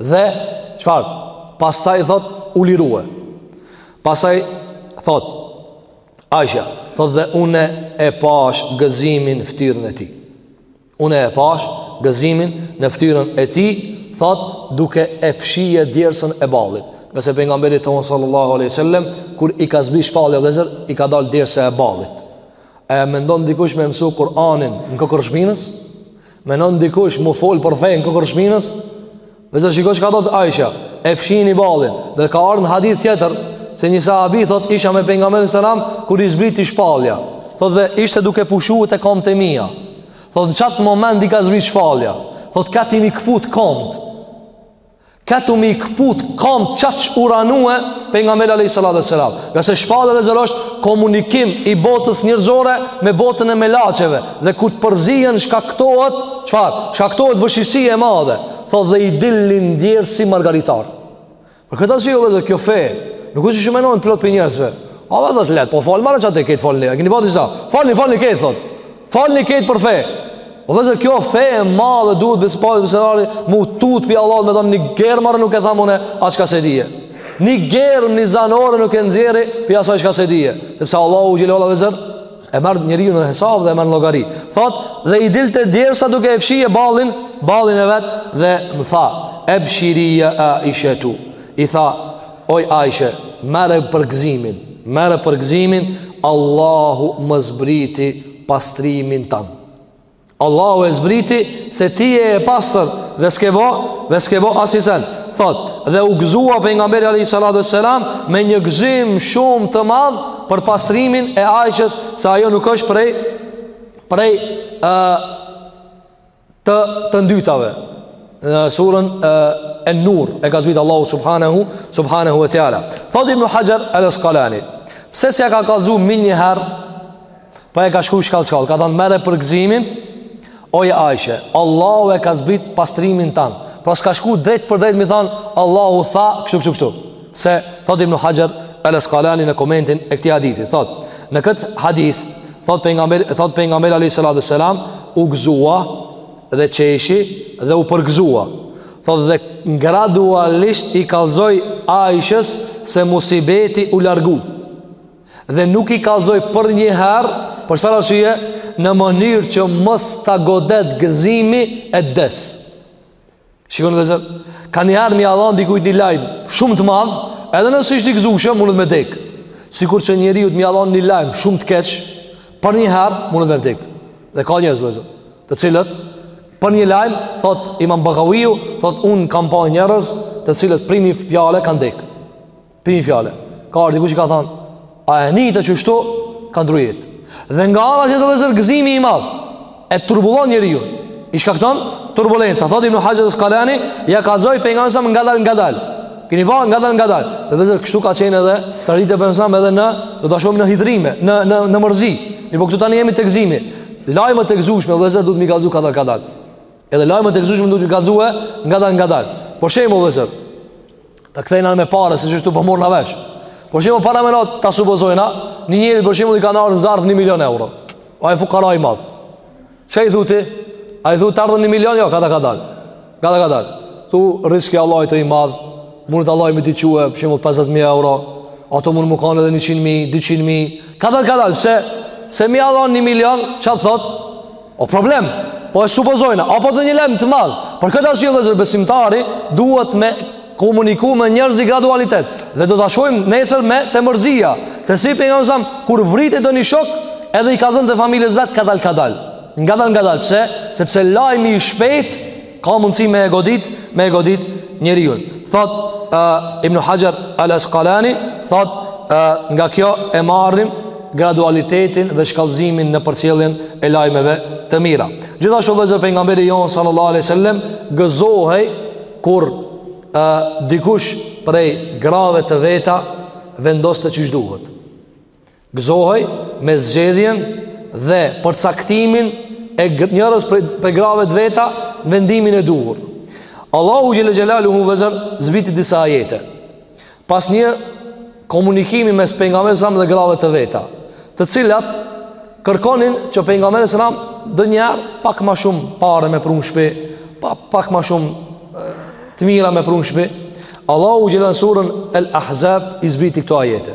Dhe, çfar? Pastaj thot, u lirue. Pastaj thot, Aisha, thot dhe une e pash gëzimin n'ftyrën e tij. Une e pash gëzimin në ftyrën e tij, thot duke e fshije djersën e ballit. Ngase pejgamberit tonë sallallahu aleyhi sallem, kur i ka zbrit shpallje vllezër, i ka dalë djersa e ballit. E mendon dikush me mësu Kur'anin në kokërr shpinës? Menon dikush mu fol për fenë n'kokërr shpinës Vllezër shiko çka thotë Aisha E fshini ballin Dhe ka ardh në hadith tjetër Se një sahabi thot isha me pejgamberin alejhi selam Kur i zbriti shpallja Thot dhe ishte duke pushu te kamt e mija Thot në qatë moment i ka zbrit shpallja Thot gati m'i këput komt Gati me i këput kamt qaq u ranue Pejgamberi alejhi salatu ue selam Ngase shpallja vllezër është komunikim i botës njerëzore Me botën e melaqeve Dhe kur të përzihen shkaktohet Çfar? Shkaktohet vështirësi e madhe Thot dhe i dilnin djers si margaritar Për këtë arsye vllezër kjo fe Nuk është siç menojnë plot prej njerëzve A dhe dhe të letë Po fol marë qat e këtë folni E këni bati sa Folni folni këtë thot Folni këtë për fe. O vllezër, kjo fe e madhe duhet pikë së pari m'u tut prej Allahut me thonë një germë nuk e tham une qka s'e di. Një germë, një zanore nuk e nxjerri prej asaj qka s'e di. Sepse Allahu xhele ue ala vllezër e merr njeriun në hesab dhe e merr në llogari. Thot dhe i dilte djersa duke e fshije ballin, ballin e vetë dhe më tha ebshiri ja Aishetu. I tha Oj Aisha, merre përgëzimin, merre përgëzimin, Allahu më zbriti pastrimin tan. Allahu e zbriti se ti je e pastër dhe s'ke bo, dhe s'ke bo asi sen. Thot, dhe u gëzua pejgamberi alayhi salatu selam me një gëzim shumë të madh për pastrimin e Aishës, se ajo nuk është prej prej ë të të ndytave në surën e, En Nur e ka zbrit Allahu subhanahu subhanahu ue teala thot ibn Hajar el Eskalani pse s'ia ka kallzu menjëher po i ka shku shkall shkall ka thonë merre përgëzimin oj Aisha Allahu e ka zbrit pastrimin tan pra s'ka shku drejtpërdrejt m'i thonë Allahu tha kështu kështu kështu Se thot Ibnu Haxher el-Askalani në komentin e këtij hadithi, thot, në këtë hadith thot pejgamberi thot pejgamberi alejhi salatu ue selam u gëzua dhe qeshi dhe u përgëzua. Thot dhe gradualisht i kallzoi Aishës se musibeti u largu. Dhe nuk i kallzoi përnjëherë, për çfarë arsye, në mënyrë që mos ta godet gëzimi e des. Shikoni vllezër, kanjëherë me ia dhan dikujt një lajm shumë të madh, edhe nëse është i gëzushëm, mundet me dekë. Sikur që njeriut me ia dhan një lajm shumë të keq, përnjëherë, mundet me vdekë. Dhe ka njerëz vllezër, të cilët, për një lajm, thot imam Begaviu, thot unë kam pa njerëz, të cilët prej ni fjale kanë dekë. Prej një fjale Ka ardh dikush i ka thanë A e nite qështu Ka ndrru jetë Dhe nga ana tjetër vllezër gëzimi i madhë E turbullon njeriun I shkakton turbulenca Thot Ibnu Haxher el-Askalani Ia kallzoi pejgamberi alejhi selam ngadal ngadal Keni pa ngadal ngadal Dhe vllezër kështu ka qenë edhe tradita e pejgamberit alejhi selam edhe në Do ta shohim në hidhërime Në, në, në mërzi Mirëpo këtu tani jemi te gëzimi Lajme të gëzushme Vllezër duhet me i kallzu kadal kadal Edhe lajmet e gëzushme duhet me i kallzue ngadal ngadal. Për shembull, vllezër, ta kthejmë me pare se qështu po morrna vesh. Për shembull, para më ta supozojna, një njeri për shembull i kanë ardhur zarf 1 milion euro. Ai fukara i madh. Çka i thotë? A i thu t'ardhën 1 milion? Jo, kadal kadal. Kadal kadal. Thu rizki i Allahut i madh. Mundet Allahu me të çu për shembull 50000 euro. Ato mundet me kanë edhe 100000, 200000. Kadal kadal, pse? Se me ia dhan 1 milion, ça t'thotë? O problem, po e supozojna, apo ndonjë lajm të madh. Për këtë arsye vllezër besimtari, duhet me komuniku me njerëzi gradualitet. Dhe do ta shohim nesër me te mërzia. Se si pejgamberi alejhi selam, kur vritej ndonjë shok, edhe i kallzonte familjes vet, kadal, kadal. Ngadalë, ngadalë, pse? Sepse lajmi i shpejt, Ka mundësi me e godit, me e godit njeriun. Thot uh, Ibnu Haxher el-Askalani, thot uh, nga kjo e marrim gradualitetin dhe shkallëzimin në përcjelljen e lajmeve të mira. Gjithashtu vllezër pejgamberi jon sallallahu alejhi ue selem gëzohej kur uh, dikush prej grave të veta vendoste qysh duhet. Gëzohej me zgjedhjen dhe përcaktimin e njërës prej, prej grave të veta n'vendimin e duhur. Allahu xhele xhelaluhu vllezër zbiti disa ajete. Pas një komunikimi mes pejgamberit alejhi selam dhe grave të veta, të cilat kërkonin që pejgamberi alejhi selam ndonjëherë pak ma shumë pare me pru n'shpi, pa, pak ma shumë të mira me pru n'shpi. Allahu xhele në surën El Ahzab i zbiti këto ajete.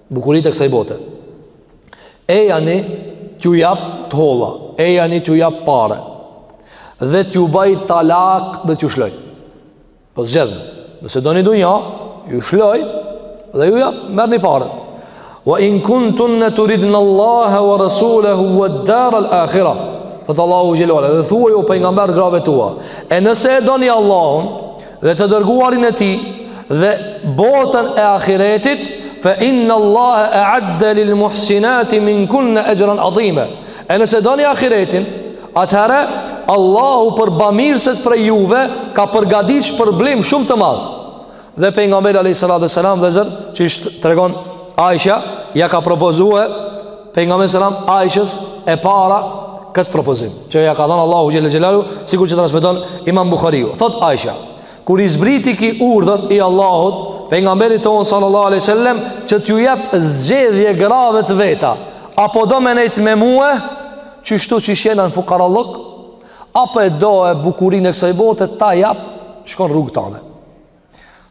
Bukuritë e kësaj bote. Ejani t'ju jap të holla, ejani t'ju jap pare, dhe t'ju baj talak dhe t'ju shloj. Po zgjedhni, nëse doni dunja, ju shloj dhe ju jap merrni pare. Wa in kuntunna turidna Allah wa Rasulahu wa dara al-akhira. Thotë Allahu xhele ve ala, dhe thuaju pejgamber grave tua. E nëse e doni Allahun, dhe të dërguarin e tij dhe botën e ahiretit fa inna allaha a'adda lil muhsinati minkunna ajran azima e nëse doni ahiretin atëherë allahu për bamirëset prej juve ka përgatitur shpërblim shumë të madh dhe pejgamberi alayhi salatu wasalam vllezër qysh tregon Aisha ja ka propozue Pejgamberi selam, Aishës e para këtë propozim, që ja ka dhanë Allahu xhele xhelaluhu, sikur që transmeton Imam Bukhariu. Thot Aisha, kur i zbriti ki urdhër i Allahut, pejgamberit tonë sallallahu aleyhi sallem, që t'ju jep zgjedhje grave të veta, apo do me nejtë me mue, qështu qysh jena në fukarallëk, apo e do e bukurin e kësaj bote, ta jap, shkon rrugë tane.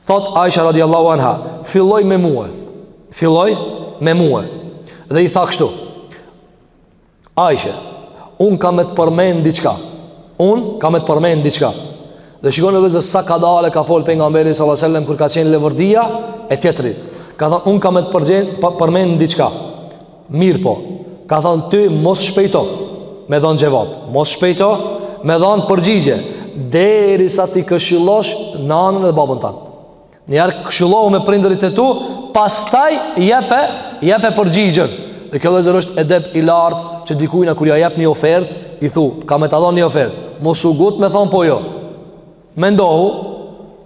Thot Aisha radiallahu anha Filloi me mue Filloi me mue Dhe i tha kështu Aisha Unë ka me të përmen diçka Unë ka me të përmen diçka Dhe shikoni vllezër sa kadale ka fol pejgamberi sallallahu alaihi Kur ka qenë levërdia e tjetrit Ka tha unë ka me të përmen diçka Mirëpo, ka thonë ty mos shpejto me dhonë xhevap, mos shpejto me dhonë përgjigje, derisa t'i këshillosh nanën dhe babën tan. Njëherë këshillohu me prindërit e tu, pastaj jepe, jepe përgjigjen. Dhe kjo vllezër është edep i lartë që dikujna kur ja jep një ofert, i thu, ka me ta dhonë një ofert, mos u ngut me thonë po jo. Mendohu,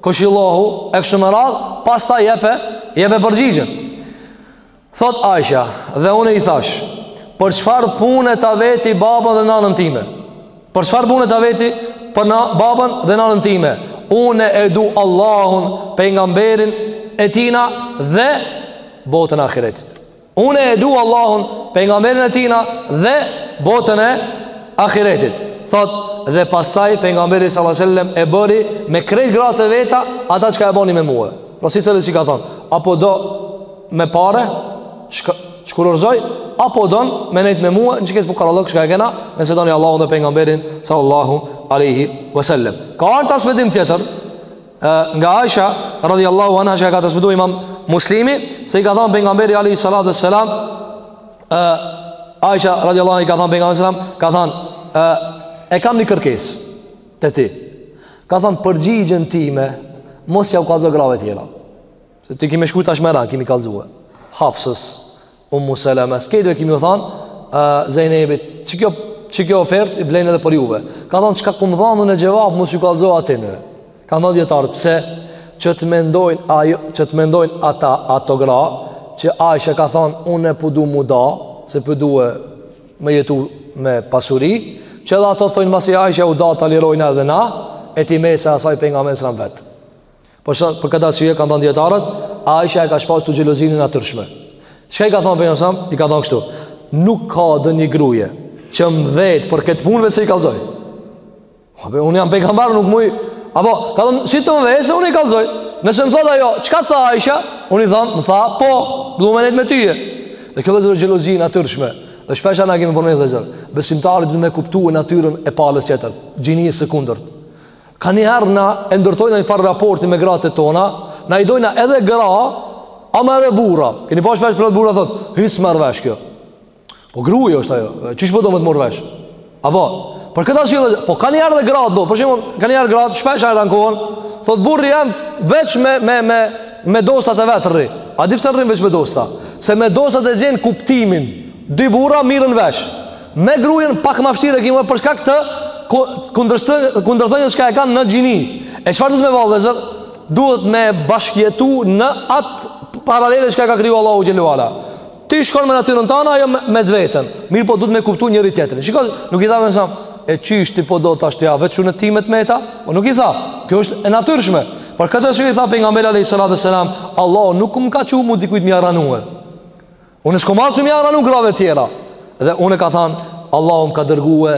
këshillohu, e kështu me radhë, pastaj jepe, jepe përgjigjen. Thot Aisha, dhe unë i thash, për çfar punë ta veti babën dhe nanën time? Për çfar punë ta veti për na, babën dhe nanën time? Unë e du Allahun, pejgamberin e tina dhe botën e ahiretit. Unë e du Allahun, pejgamberin e tina dhe botën e ahiretit. Thot dhe pastaj pejgamberi sallallahu alajhi wasallam e bëri me krejt gratë e veta ata çka e bani me mua. Pra secilës i ka thon, apo do me pare të shkurorëzoj apo don me nejt me mua në qët fukarallok çka e kena nëse doni Allahun dhe pejgamberin sallallahu alaihi wasallam ka ardhur transmetim tjetër nga Aisha radhiyallahu anha që ka transmetuar Imam Muslimi se i ka thënë pejgamberi alaihi salatu wassalam Aisha radhiyallahu anha i ka thënë pejgamberit sallam ka thënë e kam një kërkesë te ti ka thënë përgjigjen time mos jau kallzo grave tjera Se ti ke me shku tash me ran, ke me i kallzue Hafsës, Umu Selemes, s'kejtu e ke me ju thanë, uh, Zejnebit, që kjo, që kjo ofertë vlen edhe për juve. Ka thonë, çka kom dhanë unë xhevap, mos ju kallzo atyneve. Kanë thonë dijetarët, pse? Që të mendojnë, ajo, që të mendojnë ata, ato gra, që Aisha ka thonë, unë po du m'u da, se po du me jetu me pasuri, që edhe ato thonë, masi Aisha u da, të lirojnë edhe na, e t'i mes asaj pejgamberi vetë. Por sa për këtë arsye kanë thënë dijetarët, Aisha e ka shfaq këtu xhelozinë e natyrshme. Çka i ka thënë pejgamberi sam? I ka thënë kështu: Nuk ka donjë gruje që m'vet për këtë punë veçse i kallzoj. Po be unë jam pejgamber, nuk muj. Apo, ka thënë, si të më vesë, unë i kallzoj. Nëse më thotë ajo, çka tha Aisha? Unë i thom, më tha, po, du me nejt me ty. Dhe kjo dëshmon xhelozinë e natyrshme. Dhe shpeshherë na kemi punë vllezër. Besimtarët duhet me kuptue natyrën e palës tjetër, gjinisë së kundërt. Kanjëherë na e ndërtojna një farë raporti me gratë e tona, na i dojna edhe gra, ama edhe burra. Keni pa shpeshherë burra thot, hiç s'merr vesh kjo. Po gruje është ajo, qysh po do me të marrë vesh? Apo, për këtë arsye, po kanjëherë edhe gratë do, për shembull, kanjëherë gratë, shpesh na ankohen, thot burri jem veç me, me, me, me dostat e vet rri. A di pse rrin veç me dosta? Se me dostat e gjen kuptimin, dy burra merren vesh. Me grujen pak ma vështirë e kemi për shkak të kundërthënies që e kanë në gjini. E çfarë duhet me ba vllezër? Duhet me bashkjetu në atë paralele që e ka kriju Allahu xhele ve ala. Ti shkon me natyrën tane, ajo me, me t'veten. Mirëpo duhet me kuptu njëri tjetrin. Shikoni, nuk i tha pejgamberi sam, e qysh ti po do tash, ja veç unë e ti me met, a? Po nuk i tha, kjo është e natyrshme. Për këtë arsye i tha pejgamberi alejhi salatu ve selam, Allahu nuk më ka çu mu dikujt me ja ranue. Unë s'kom ardhë këtu me ja ranu grave tjera Dhe unë ka thanë Allahu më ka dërgue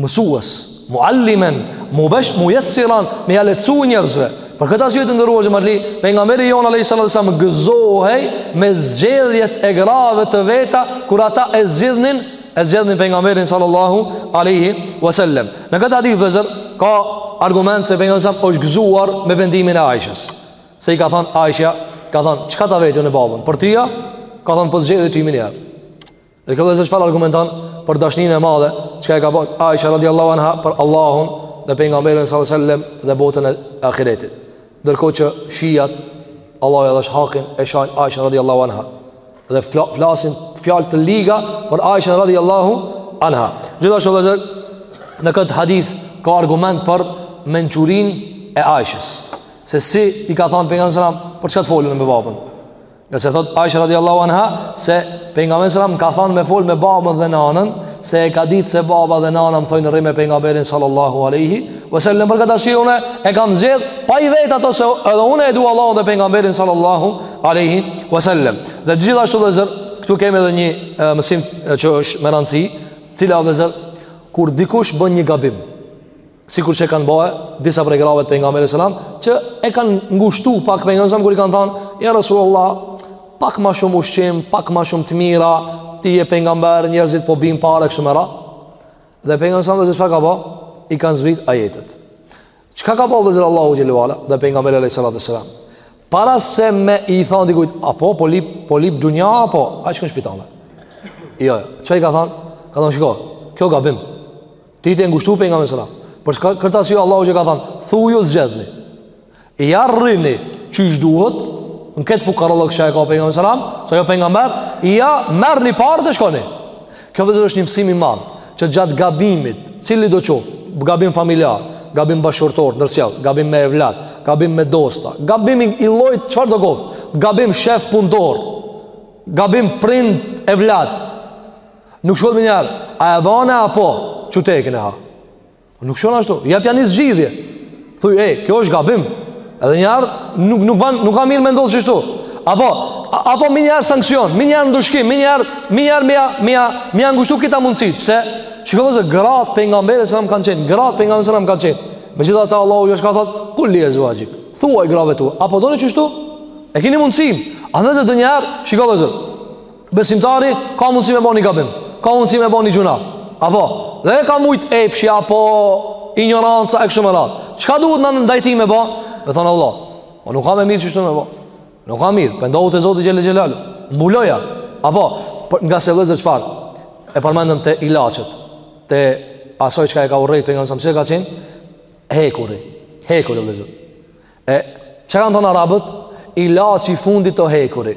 Mësues Muallimen Mubesh, mujessiran Me ja lehtësu njerëzve Për këtë arsye të nderuar xhematli Pejgamberi jonë alejhi salatu selam Gëzohej me zgjedhjet e grave të veta Kur ata e zgjedhnin E zgjedhnin pejgamberin sallallahu alejhi ve selem Në këtë hadith vllezër Ka argument se pejgamberi është gëzuar Me vendimin e Aishës Se i ka thënë Aisha, ka thënë, çka ta veti unë babën? Për ty a, ka thënë po të zgjedhi ty menjëherë. Dhe kjo, vllezër, çfarë argumenton për dashninë e madhe, çka e ka pas Aisha radhiyallahu anha për Allahun dhe pejgamberin sallallahu alaihi wasallam dhe botën e ahiretit. Ndërkohë që shijat Allahu ua dhashtë hakin e shajnë Aishan radhiyallahu anha dhe flasin fjalë të liga për Aishan radhiyallahu anha. Gjithashtu vllezër në këtë hadith ka argument për mençurinë e Aishës. Se si i ka thënë pejgamberi sallallahu alajhi wasallam, për çka të folën me babën? Ngase thot Aisha radiallahu anha Se pejgamberi sallam ka thonë me fol me babën dhe nanën Se e ka ditë se baba dhe nana më thojnë rri me pejgamberin sallallahu aleyhi ve selem për këtë arsye une e kam zgjedh Pa i vet ato se edhe une e du Allahun dhe pejgamberin sallallahu aleyhi ve selem Dhe gjithashtu vëllezër Këtu kemi edhe një e, mësim e, që është me rëndësi Cila vëllezër Kur dikush bën një gabim sikur që kanë bë disa prej grave të pejgamberit sallam që e kanë ngushtuar pak pejgamberin sallam kur i kanë thënë ja rasulullah pak më shumë ushqim pak më shumë të mira ti je pejgamber njerëzit po bin para kështu me radhë dhe pejgamberi sallam dhe çfarë ka bë i kanë zbrit ajetet çka ka bë vëllezër Allahu xhelalu ala dhe pejgamberi alayhi salatu sallam para se me i thon dikujt apo po lyp po lyp dunja apo a shkon në spital jo çfarë jo. ka thënë ka thënë shiko kjo gabim Ti je tu e ngushtu pejgamberin salam Për këtë arsye Allahu çka ka thanë Thuju zgjedhni Ja rrini qysh duhet Në këtë fukarallëk që e ka pejgamberi salam Se o pejgamber Ja merrni pare dhe shkoni Kjo vëllezër është një mësim i madh Që gjatë gabimit Cilido qoftë Gabim familjar Gabim bashkëshortor Ndërsjellë Gabim me evlat Gabim me dosta Gabim i, i llojit Çfarëdo qoftë Gabim shef punëtor Gabim prind evlat Nuk shkon menjëherë, a e vane a po, që te e këne ha. Nuk shkon ashtu, jepja një zgjidhje. Thuj, e, kjo është gabim. Edhe njëherë, nuk, nuk, ban, nuk ka mirë me ndodh qështu. Apo, apo menjëherë sanksion, menjëherë ndëshkim, menjëherë, menjëherë mi, mi, me ia ngushtu këto mundësit. Pse? Shiko vëllezër gratë e pejgamberit salam kanë qenë, gratë e pejgamberit salam kanë qenë. Megjithatë Allahu çka thotë, kul li ezvaxhik, thuaj grave tua, a po doni qështu? E kini mundësin, a vëllezër edhe njëherë, shiko vëllezër, Besimtari ka mundësi me bo një gabim Ka mundësi me bo një gjynah Apo Dhe e ka mujt epshi apo Injoranca e kështu me radhë Çka duhet ndaj tij me bo Me thonë Allah O po nuk ka me mirë qështu me bo Nuk ka mirë Pendohu te Zoti xhele xhelaluhu Mbuloja Apo për, Ngase vëllezër çfarë E përmendëm te ilaçet Te asaj çka e ka urrejt Pejgamberi salam se ka qenë Hekuri Hekuri vëllezër E Çka kanë thonë arabët Ilaçi i fundit është hekuri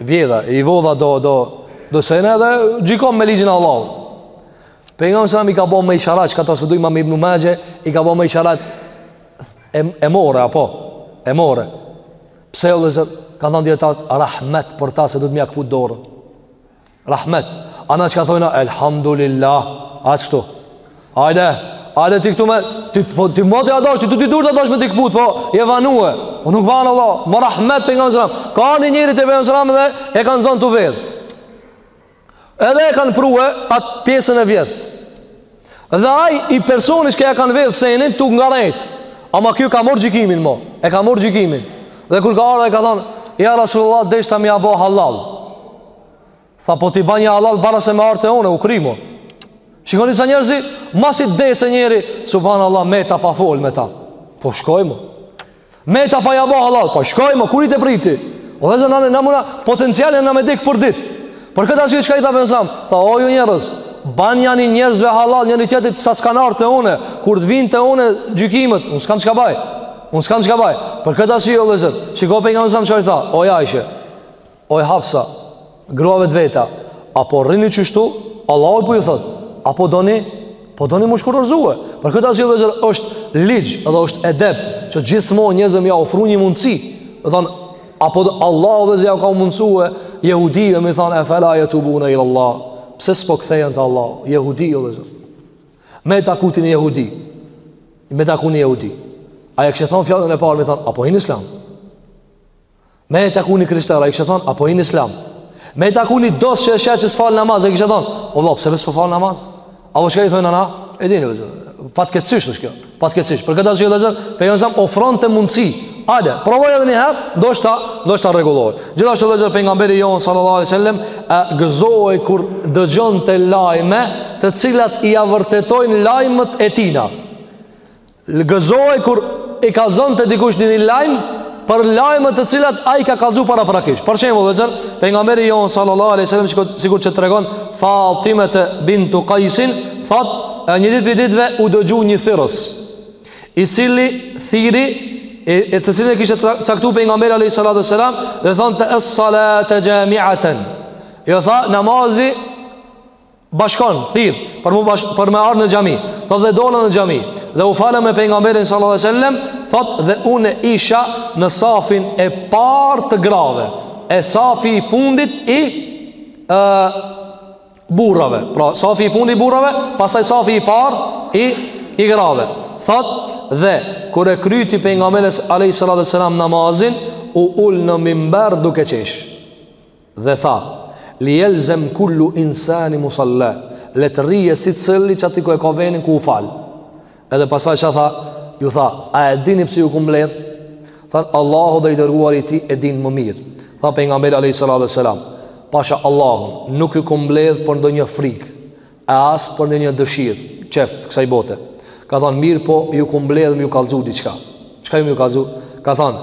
Vjedha, i vodha do, do, do sene dhe gjykom me ligjin e Allahut. Pejgamberi salam i ka bo me isharat, që ka transmetu imam ibnu Maxhe, i ka bo me isharat e, e more, apo, e more. Pse o vëllezër, ka thënë dijetarët, rahmet për ta se duhet me ja këput dorën. Rahmet. A na çka thojna elhamdulillah. Atë këtu. Ajde, ajde ti këtu me ti po ti moti a dash ti ti durta dash me ti kput po je vanue. Po nuk van Allah, më rahmet pejgamberi sallallahu alajhi wasallam. Ka ardhur njëri te pejgamberi sallallahu alajhi wasallam dhe e kanë zonë tu vedh. Edhe e kanë prue atë pjesën e vjedht. Dhe ai personi që ja kanë vedh senin tu ngarrejt. Ama kjo ka marr gjykimin mo, e ka marr gjykimin. Dhe kur ka ardhur ai ka thonë, "Ja Rasulullah, deshta me ja bo hallall." Tha po ti banja hallall para se me ardh te unë, u kry mo. Shikoni sa njerëz, masi t'des e njeri, subhan Allah, me ta pa fol me ta. Po shkoj mo. Me ta pa ja bo hallall, po shkoj mo, kurit e priti. O vllezër, në muna, potencial e në me dikë për dit. Për këtë arsye çka i tha pejgamberi alejhi selam, tha o ju njerëz, banjani njerëzve hallall, njëri tjetrit sa s'kan ardh te unë, kur të vinë te unë gjykimet, unë s'kam çka baj, unë s'kam çka baj. Për këtë arsye, o vllezër, shiko pejgamberi alejhi selam çka i tha, oj Aishe, Oj Hafsa, gruave të veta, a po rrini qështu, Allahu po ju thot, apo doni, po doni me u shkurorzue. Për këtë arsye vllezër është ligj edhe është edep që gjithmonë njerëzve me ja ofru një mundësi. Dhe thonë, apo dhe Allahu o vllezër ja ka mundësue, jehudive me thonë, efela jetubune ila Allah, pse s'po kthehen te Allahu, jehudi o vllezër. Me taku ti një jehudi, me taku ti një jehudi. A i kishe thonë fjalën e parë, me thonë, a po hin n'islam. Me e taku një krishter, a i kishe thonë, a po hin në islam. Me e taku një dost që e sheh që s'fal namaz, a i kishe thonë, o vlla, pse be s'po fal namaz? Apo çka i thojna na, e dini, fatkeqësisht, është kjo, fatkeqësisht. Për këtë arsye o vllezër, pejgamberi alejhi selam ofronte mundësi, hajde, provoje edhe një herë, ndoshta, ndoshta rregullohet. Gjithashtu vllezër pejgamberi jonë, sallallahu alajhi wasallam, gëzohej kur dëgjonte lajme, të cilat ia vërtetojnë lajmet e tina. Gëzohej kur i kallzonte dikush një një lajm për lajme të cilat ai ka kallzu paraprakisht. Për shembull, vllezër, pejgamberi jonë, sallallahu alajhi wasallam, sikur që tregon Fatimete bintu Kajsin, thot, e një ditë prej ditëve u dëgju një thirrës, i cili thirri, e, e të cilin e kishte caktu pejgamberi alajhi salatu wasallam, dhe thonte es salate xhamiaten. Jo tha, namazi bashkon thirr për me u bash, për me ardh në xhami. Thot dhe dola në xhami dhe u fala me pejgamberin sallallahu alajhi wasallam, thot dhe unë isha në safin e parë të grave, e safi i fundit i burrave. Pra safi i fundit i burrave, pastaj safi i parë i i grave. Thot dhe kur e kryti pejgamberi alajhi salatu wasallam namazin, u ul në mimber duke qesh. Dhe tha, Li jelzem kullu insani musalla, le të rrije secili qaty ku e ka venin ku u fal. Edhe pastaj që tha, ju tha, a e dini pse ju kum mbledhë? Tha, Allahu dhe i dërguari i tij e din më mirë. Tha, Pejgamberi a.s. Pasha Allahun, nuk ju kum mbledhë për ndonjë frikë. e as për ndonjë dëshirë, qef të kësaj bote. Ka thonë, mirëpo, ju kum mbledhë me ju kallëzu diçka. Çka ju me ju kallëzu? Ka thonë,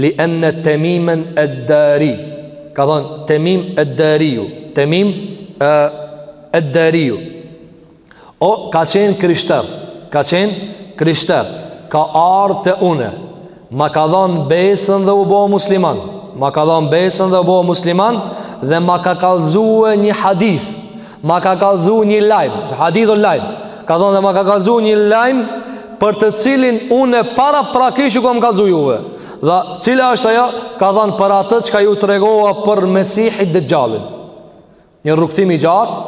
li enne Temimen ed-Dari. Ka thonë, Temim ed-Dariju. Temim ed-Dariju. O, ka qenë krishter. Ka qenë krishter. Ka ardh te une. Ma ka dhon besën dhe u bo musliman Ma ka dhon besën dhe u bo musliman Dhe ma ka kallzue një hadith Ma ka kallzue një lajm Hadith o lajm Ka thon dhe ma ka kallzue një lajm Për të cilin une paraprakisht ju kam kallzue juve Dhe cila është ajo Ka thon për atë çka ju tregova për Mesihid Dexhallin Një rrugëtim i gjatë,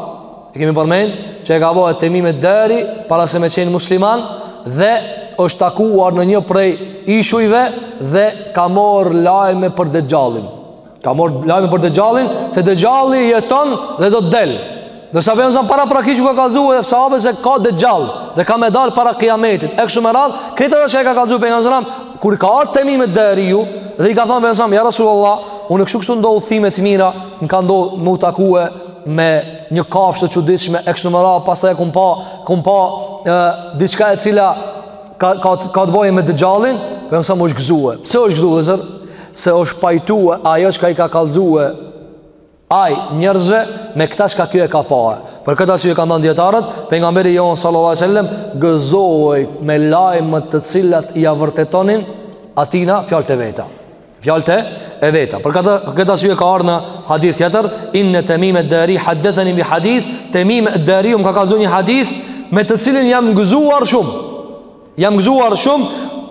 e kemi përmend, që e ka bo Temim ed-Dari para se me qenë musliman dhe është takuar në një prej ishujve dhe ka morr lajme për Dexhallin. Ka morr lajme për Dexhallin, se Dexhalli jeton dhe do të del. Ndërsa Pejgamberi a.s. paraprakisht u ka kallzue sahabëve se ka Dexhall dhe ka me dalë para kiametit. E kështu me radhë, krejt atë që e ka kallzu Pejgamberi a.s. Kur ka ardh Temim ed-Dariu dhe i ka thonë Pejgamberit a.s. ja rasulullah, unë kështu kështu n'udhëtimet e mia, më ka ndodh me u takue me një kafshë të çuditshme e kështu me radhë, pastaj e kum pa, kum pa ë diçka e cila ka ka ka të bojë me dëxhallin, Pejgamberi a.s. është gëzue. Pse është gëzue vëllezër? Se është pajtue ajo çka i ka kallzue Ai njerëzve me këta çka ky e ka pa. Për këtë arsye kanë thënë dietarët, pejgamberi jonë sallallahu alajhi wasallam gëzohej me lajme të cilat ia vërtetonin atina fjalët e veta. Fjalët e veta. Për këtë për këtë arsye ka ardhur në hadith tjetër, inna tamim ad-dari hadathani bi hadith, tamim ad-dari um ka kallzu një hadith me të cilin jam gëzuar shumë. Jam gëzuar shumë,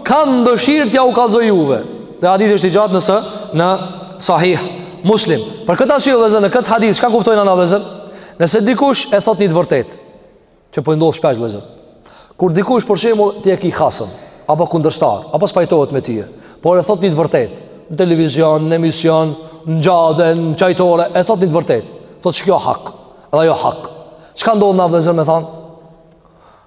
kam dëshirë t'jau kallëzoj juve. Dhe hadithi është i gjatë nëse në Sahih Muslim. Për këtë arsye vëllezër në këtë hadith çka kuptojmë na vëllezër? Nëse dikush e thot një të vërtetë, që po ndodh shpesh vëllezër. Kur dikush për shembull ti e ke hasëm, apo kundërshtar, apo spajtohet me ty, por e thot një të vërtetë, në televizion, në emision, në xhade, në çajtore, e thot një të vërtetë. Thot ç'kjo hak, dhe jo hak. Çka ndodh na vëllezër me thon?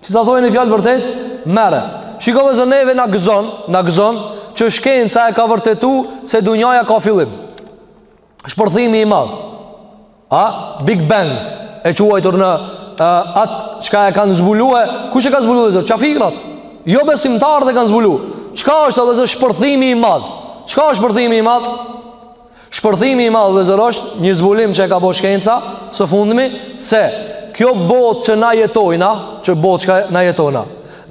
Si ta thojë një fjalë të vërtetë, merre. Shiko vëllezër neve na gëzon, na gëzon, që shkenca e ka vërtetu se dunjaja ka fillim. Shpërthimi i madh. A? Big Bang. E quajtur në uh, atë çka e kanë zbulu e, kush e ka zbulu vëllezër? Qafirat. Jobesimtarët e kanë zbulu. Çka është vëllezër shpërthimi i madh? Çka është shpërthimi i madh? Shpërthimi i madh vllezër është një zbulim që e ka bo shkenca së fundmi se kjo botë që na jetojna, që botë që na jetojna,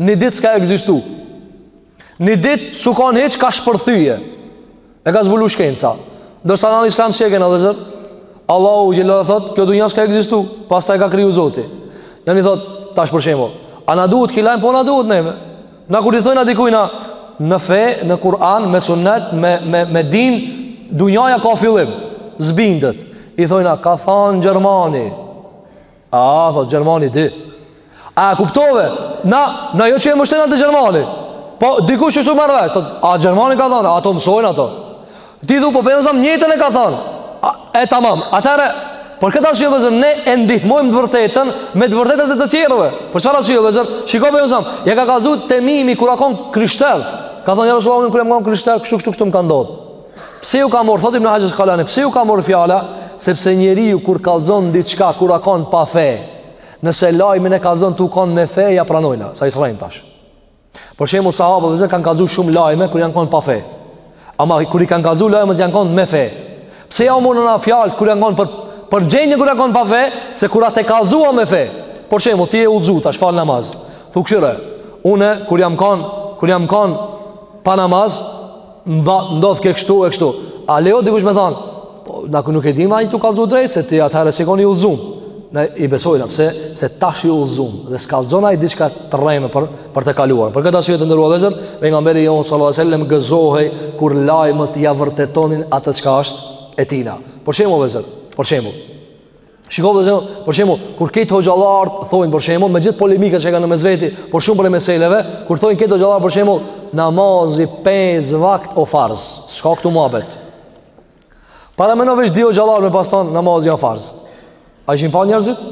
një ditë s'ka egzistu. Një ditë s'u kon hiç, ka shpërthyje. E ka zbulu shkenca. Ndërsa në islam që e kena vllezër, Allahu xhele ue ala thot, kjo dunja s'ka egzistu, pastaj e ka kriju zoti. Jani thot, tash për shembull, a na duhet ky lajm, po na duhet neve. Na kur t'i thojna dikujna në fe, në Kur'an, me sunnet, me me me din, dunjaja ka fillim. S'bindet. I thojna ka thon Gjermani. A, thot Gjermani di. A kuptove? Na, na jo që e mështetna te Gjermani. Po, dikush qështu merr vesh, thot, a Gjermani ka thon, ato mësojnë ato. Ti thu po pejgamberi alejhi selam njëjtën e ka thonë. E tamam. Atëherë, për këtë arsye vllezër, ne e ndihmojmë të vërtetën me të vërtetat e të tjerëve. Për çfarë arsye vllezër? Shiko pejgamberi alejhi selam. Ja ka kallzu Temimi kur a kon krishter. Ka thonë, ja Rasulullah, unë kur jam kon krishter, kështu kështu kështu më ka ndodhë. Pse ju ka morë, thotë Ibn Haxher Askalani, pse ju ka morë fjala? Sepse njeriu kur kalzon diçka, kur a kon pa fe, nëse lajmin e kalzon tu kon me fe, ja pranojna, se ai s'rren tash. Për shembull sahabët vllezër kanë kallxu shumë lajme kur janë kanë pa fe. Ama kur i kanë kallxu lajmet janë kanë me fe. Pse jau morëm na fjalën kur janë kanë për për gjendje kur janë kanë pa fe, se kur a tu kallxu a me fe. Për shembull ti je udhzu tash fal namaz. Thu kqyre, unë kur jam kanë kur jam kanë pa namaz më ndodhke kështu e kështu. A lejo dikush me thon, po na ku nuk e dimë a je tu kallxu drejt se ti atëherë s'je kon i udhzum. Ne i besojna pse se tash i udhzum dhe s'kallzon ai diçka të rreme për për të kaluar. Për këtë arsye të nderua vllezër, pejgamberi jon sallallahu alajhi wasallam gëzohej kur lajmet ia vërtetonin atë çka është e tina. Për shembull vllezër, për shembull. Shiko vllezër, për shembull, kur kejt hoxhallart thonë për shembull, me gjithë polemikat që kanë në mes veti, për shumë prej meseleve, kur thonë kejt hoxhallart për shembull, namazi 5 vakt o farz. S'ka këtu muhabet. Paramendo veç dy hoxhallar me pas thon namazi a farz. A ishin fal njerëzit?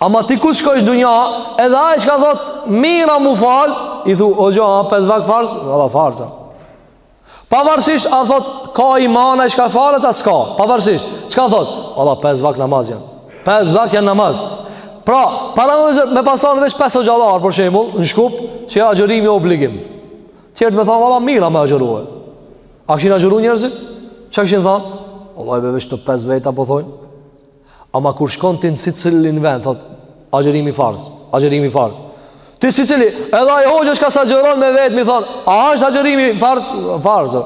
Ama ti ku t'shkojsh n'dunja Edhe ai çka thot Mirë a m'u fal I thu hoxho a pes vakt farz Valla farz a Pavarësisht a thot ka iman ai çka falet a s'ka. Pavarësisht. Çka thot? Valla pesë vakt namaz janë. Pesë vakt janë namaz. Pra, paramendo me pas than veç pesë hoxhallar për shembull, në Shkup, që agjërimi o obligim. Tjerët me thonë valla mirë a me agjërue. A kishin agjëru njerëzit? Çka kishin thënë? Vallahi veç kto pesë veta po thonë. Ama kur shkon ti në secilin vend, thot, agjërimi farz, agjërimi farz. Ti secili, edhe ai hoxhë çka s'agjëron me vetë, m'i thonë, a është agjërimi farz, farz.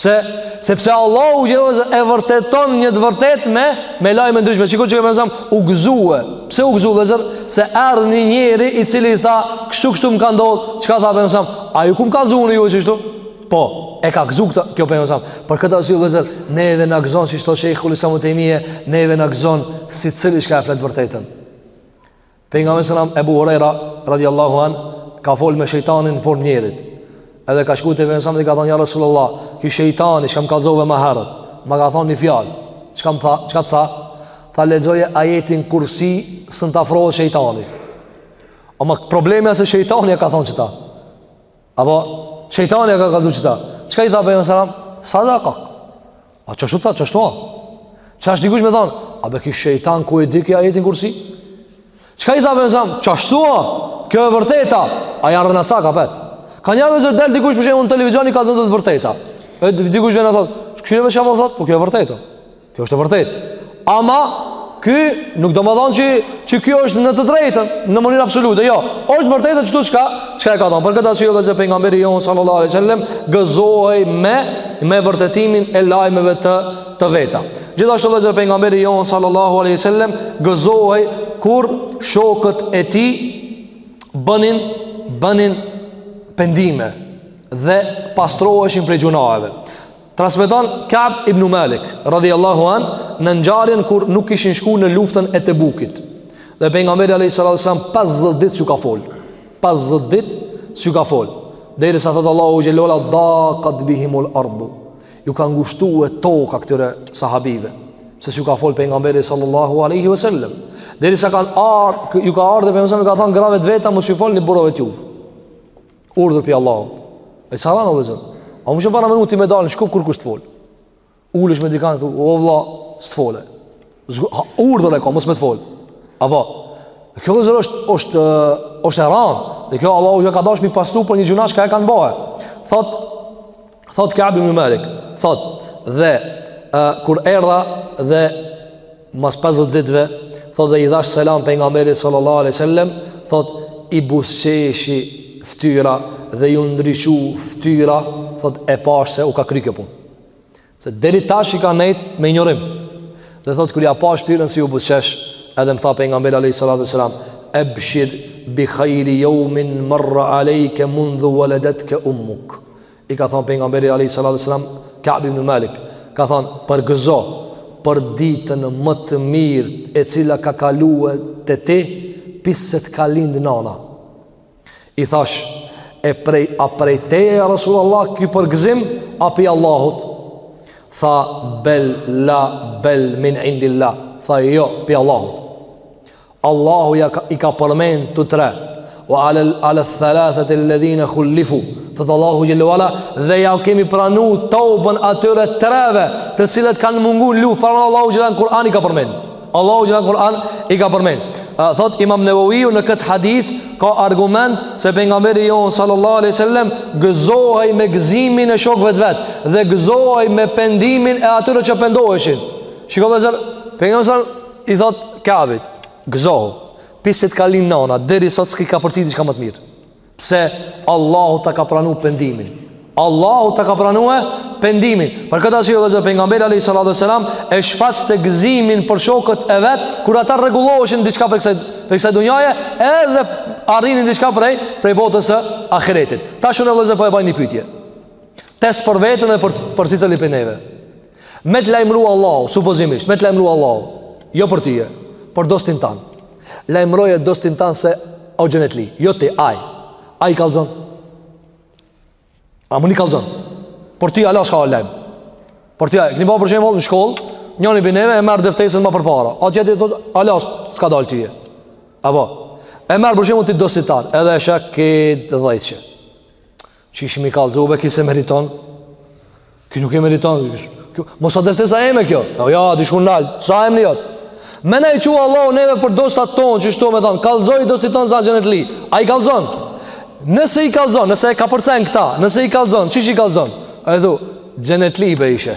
Pse? Sepse Allahu xhele ue ala e vërteton një të vërtet me, me lajme t'ndryshme. Sikur që pejgamberi alejhi selam, u gëzue. Pse u gëzue, vllezër? Se erdh një njeri i cili tha, kështu kështu më ka ndodhë, çka tha pejgamberi alejhi selam, a ju kam kallzu unë juve qështu? Po, e ka gëzu këta, kjo pejgamberin alejhi selam. Për këta arsye vllezër, ne edhe në gëzon, si shto që i khulli sa më të imije, ne edhe në gëzon, secili çka e fletë vërtetën. Pejgamberi alejhi selam, Ebu Horejra, radiallahu an, ka fol me shejtanin në formë njerit. Edhe ka shku te pejgamberi alejhi selam dhe ka thonë, ja Rasulullah, ky shejtani, çka më kallzove ma herët, ma ka thonë një fjalë. Çka më tha, çka të tha? Tha lexoje ajetin kursi, se nuk të afrohet shejtani. A o ma problem a se shejtani e ka thonë qëta. Apo, shejtani e ka kallzu qëta. Çka i tha pejgamberi alejhi selam? Sadakak. A qashtu tha, qashtu a? Çka asht dikush me thonë? A be ky shejtan ku e di ky ajetin kursi? Çka i tha pejgamberi alejhi selam? Qashtu a? Kjo e vërteta. A janë rrencak apet. Ka njeri vllezër del dikush për shembull në televizion i kallzon do të vërteta. E dikush vjen e thotë, këshire me që a më thotë? Po kjo e vërteta. Kjo është e vërtet. Ama, ky nuk do me thonë që, që kjo është në të drejtën, në mënyrë absolute, jo. është vërtetë qëtu çka, çka e ka thonë. Për këtë arsye vllezër pejgamberi jonë sallallahu alejhi ve sellem, gëzohej me, me vërtetimin e lajmeve të, të veta. Gjithashtu vllezër pejgamberi jonë sallallahu alejhi ve sellem, gëzohej kur shokët e tij bënin, bënin pendime dhe pastroheshin prej gjunaheve. Transmeton Ka'b ibn Malik radhiyallahu an në ngjarjen kur nuk kishin shku në luftën e Tebukit. Dhe pejgamberi alayhi salatu wasallam 50 ditë s'ju ka fol. 50 ditë s'ju ka fol. Derisa thot Allahu teala daqat bihimul ardu. Ju ka ngushtu e toka këtyre sahabive. Se s'ju ka fol pejgamberi sallallahu alaihi wasallam. Derisa kanë ar, ju ka ardh edhe pe, ju ka thonë grave të veta mos ju folni burrave tuj. Urdhër pi Allahu. E sa ranë o vllezër. A mun e paramendon ti me dalë në Shkup kurkush s'të fol. Ullësh me dikanë, thu, o vlla, s'të fol. Urdhër e ka, mos me të folë. Apo kjo vllezër është, është, është e ranë. Dhe kjo Allahu e ka dashtë m'i pastru prej gjynahit çka e kanë bo. Thotë, Thot Ka'b ibn Malik, thot dhe uh, kur erdha dhe mas 50 ditëve, thot dhe i dhash selam pejgamberit sallallahu alaihi wasallam, thot i buzëqeshi ftyra dhe ju ndryshu ftyra, thot e pash se u ka kry kjo punë. Se deri tash i ka nejt me injorim. Dhe thot kur ja pash ftyrën si ju buzëqesh, edhe më tha pejgamberi alayhi salatu wasalam, "Abshir bi khairi yawmin marra alayka mundhu waladatka ummuk." I ka thonë pejgamberi alayhi salatu wasalam Ka'b ibn Malik, ka thonë përgëzo për ditën më të mirë e cila ka kaluar te ti, pi se të ka lind nana. I thash, e prej a prej teje ja Rasulullah ky përgëzim a pi Allahut? Tha bel la bel min indillah. Tha jo pi Allahut. Allahu ja ka, i ka përmend të tre Ue ale thelathetil-ledhine khullifu Thotë Allahu xhele ue ala Dhe ja kemi pranu teuben atyre treve Të cilët kanë mungu në luft Pra Allahu xhele ue ala në Kur'an i ka përmend Allahu xhele ue ala në Kur'an i ka përmend Thot imam Neveviu në këtë hadith Ka argument se pejgamberi jonë sallallahu aleyhi sallem Gëzohej me gëzimin e shokve të vet Dhe gëzohej me pendimin e atyre që pendoheshin Shiko vllezër Pejgamberi I thot Kabit, gëzohu, pi se t'ka lind nana, deri sot s'ki kapërcy diçka ma të mirë. Se Allahu ta ka pranu pendimin. Allahu ta ka pranue pendimin. Për këtë arsye vllezër pejgamberi a.s. e shfaqte gëzimin për shokët e vet, kur ata rregulloheshin diçka prej kësaj, prej kësaj dunjaje, edhe arrinin diçka prej, prej botës e ahiretit. Tash unë vllezër po e baj një pytje. Test për veten e për, për secilin prej neve. Me të lajmëru Allahu, supozimisht, me të lajmëru Allahu, jo për tyje, për dostin tanë. Lajmëroje dostin tanë se o xhenetli, jo ti, aj, a i kallzon. A mun i kallzon. Për ty ala s'ka lajm. Për ty, keni pa për shembull në shkollë, njani pi neve e merr dëftesën ma përpara. A tjetë, ala s'ka dalë tyje. Apo, e merr për shembull ti dostin tanë, edhe e sheh këtë dhjetshe. Qysh me i kallzu be, ky s'e meriton Ky nuk e meriton kjo, Mos o dëftesa eme kjo Ja, ja di shkrun nalt, s'o emni jot Me na i çu Allahu neve për dostat ton Qështu me thonë, kallzoj dostit ton se o xhenetli A i kallzon Nëse i kallzon, nëse e kapërcen këta Nëse i kallzon, qysh i kallzon A i dhu, xhenetli be ishe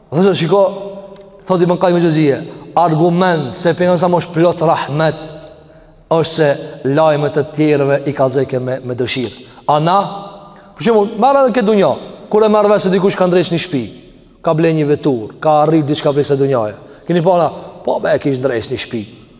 Dhe qe shiko, thot Ibn Kajim Xhevzije, argument se pejgamberi a.s. osht plot rahmet, është se lajmet e tjerëve i kallzeke me, me dëshirë. A na, për shembull, merre në këtë dunja, kur e merr vesh se dikush ka ndreqë një shpi, ka ble një vetur, ka arrit diçka prej kësaj dunjaje. Keni pa na, po be e kish ndreqë një shpi.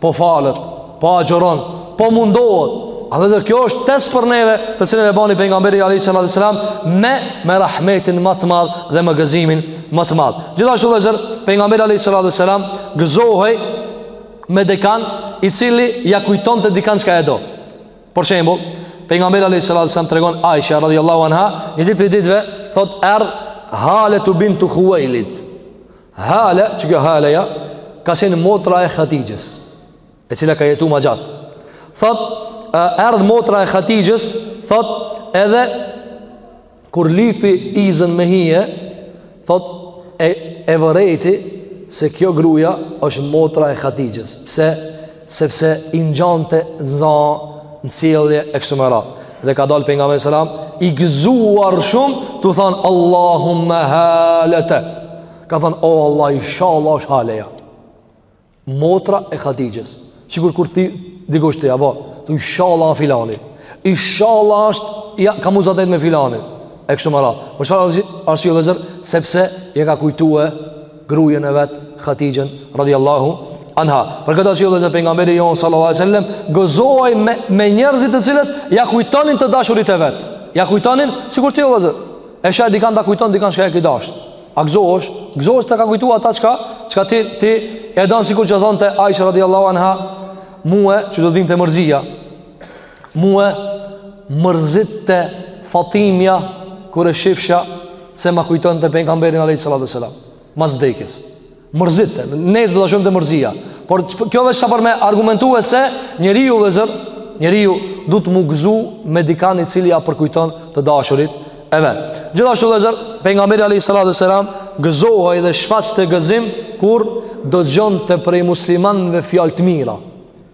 po falet, po agjeron, po mundohet. A vllezër kjo është test për neve të cilën e bani pejgamberi alejhi salatu selam me, me rahmetin më të madh dhe me gëzimin më të madh. Gjithashtu vllezër, pejgamberi alejhi salatu selam gëzohej me dikan i cili ja kujtonte dikan çka e do. Për shembull, pejgamberi alejhi salatu selam tregon Aisha radhjallahu anha, një dit prej ditve, thot erdh Haletu bint Huvejlid. Hale, qe kjo Haleja, ka qenë motra e Hatixhes, e cila ka jetu ma gjatë. Thot, erdh motra e Hatixhes, thot, edhe, kur lipi izën me hije, thot, e, e vërejti, se kjo gruja është motra e Hatixhes. Pse, sepse i ngjante za në sjellje e kështu me radhë. Dhe ka dalë pejgamberi sallallahu alajhi wasallam i gëzuar shumë, tu than Allahumma Halete. Ka thanë o Allah inshallah është Haleja. Motra e Hatixhes. Sikur kur ti dikush ti apo tu inshallah filani. Inshallah është ja kam uzatet me filanin. E kështu me radhë. Për çfarë arsye vëllezër? Sepse e ka kujtue grujen e vet Hatixhen radhiyallahu anha. Për këtë arsye vëllezër pejgamberi jon sallallahu alaihi wasallam gëzohej me me njerëzit të cilët ja kujtonin të dashurit e vet. Ja kujtonin sikur ti vëllezër. E sheh dikan ta kujton dikan çka e ke dashur. A gëzohesh? Gëzohesh ta ka kujtuar ata çka çka ti ti e don sikur që thonte Aisha radhiyallahu anha mua që do të vinte mërzia. Mue mërzitte Fatimja kur e shifsha Se ma kujtonte pejgamberin alejhi salatu wasalam Mas vdekjes Mërzitte Nezë bëta shumë të mërzia Por kjo veç sa për me argumentue se Njeriu vëllezër Njeriu duhet m'u gëzu Me dikan i cili ja përkujton të dashurit e vet Gjithashtu vëllezër Pejgamberi alejhi salatu wasalam Gëzohej dhe shfaqte gëzim Kur dëgjonte prej muslimanve fjalë të mira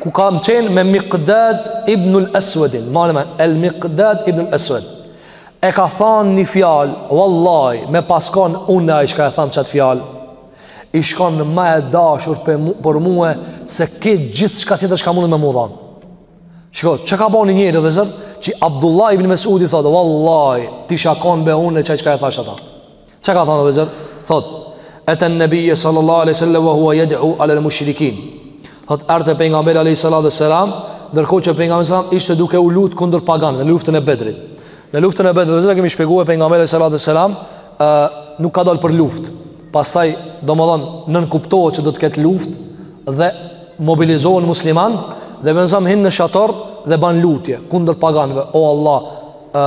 ku kam qenë me Miqdad ibn al-Aswadin, marrë me El Miqdad ibn al-Aswad, e ka thanë një fjalë, vallahi, me pas kon unë ai çka e tham qat fjalë, ish kon ma e dashur për, mu, për mue se gjithçka tjetër çka mundet me m'u dhanë. Shiko, çka ka bo ni njeri vëllezër, që Abdullah ibn Mesudi thotë, vallahi, t'isha kon be unë qaj çka e thashë ata. Çka ka thënë vëllezër? Thot: "Ata an-nabi sallallahu alaihi wasallam wa huwa yad'u ala al-mushrikin." Thot erdh te pejgamberi alayhi salatu wasalam, ndërkohë që pejgamberi sallallahu alaihi ishte duke u lut kundër paganëve në luftën e Bedrit. Në luftën e Bedrit, vëllezër kemi shpjeguar pejgamberi sallallahu alaihi wasalam, ë nuk ka dalë për luftë. Pastaj, domethënë nënkuptohet se do të ketë luftë dhe mobilizohen muslimanët dhe pejgamberi hin në shator dhe ban lutje kundër paganëve. O Allah, ë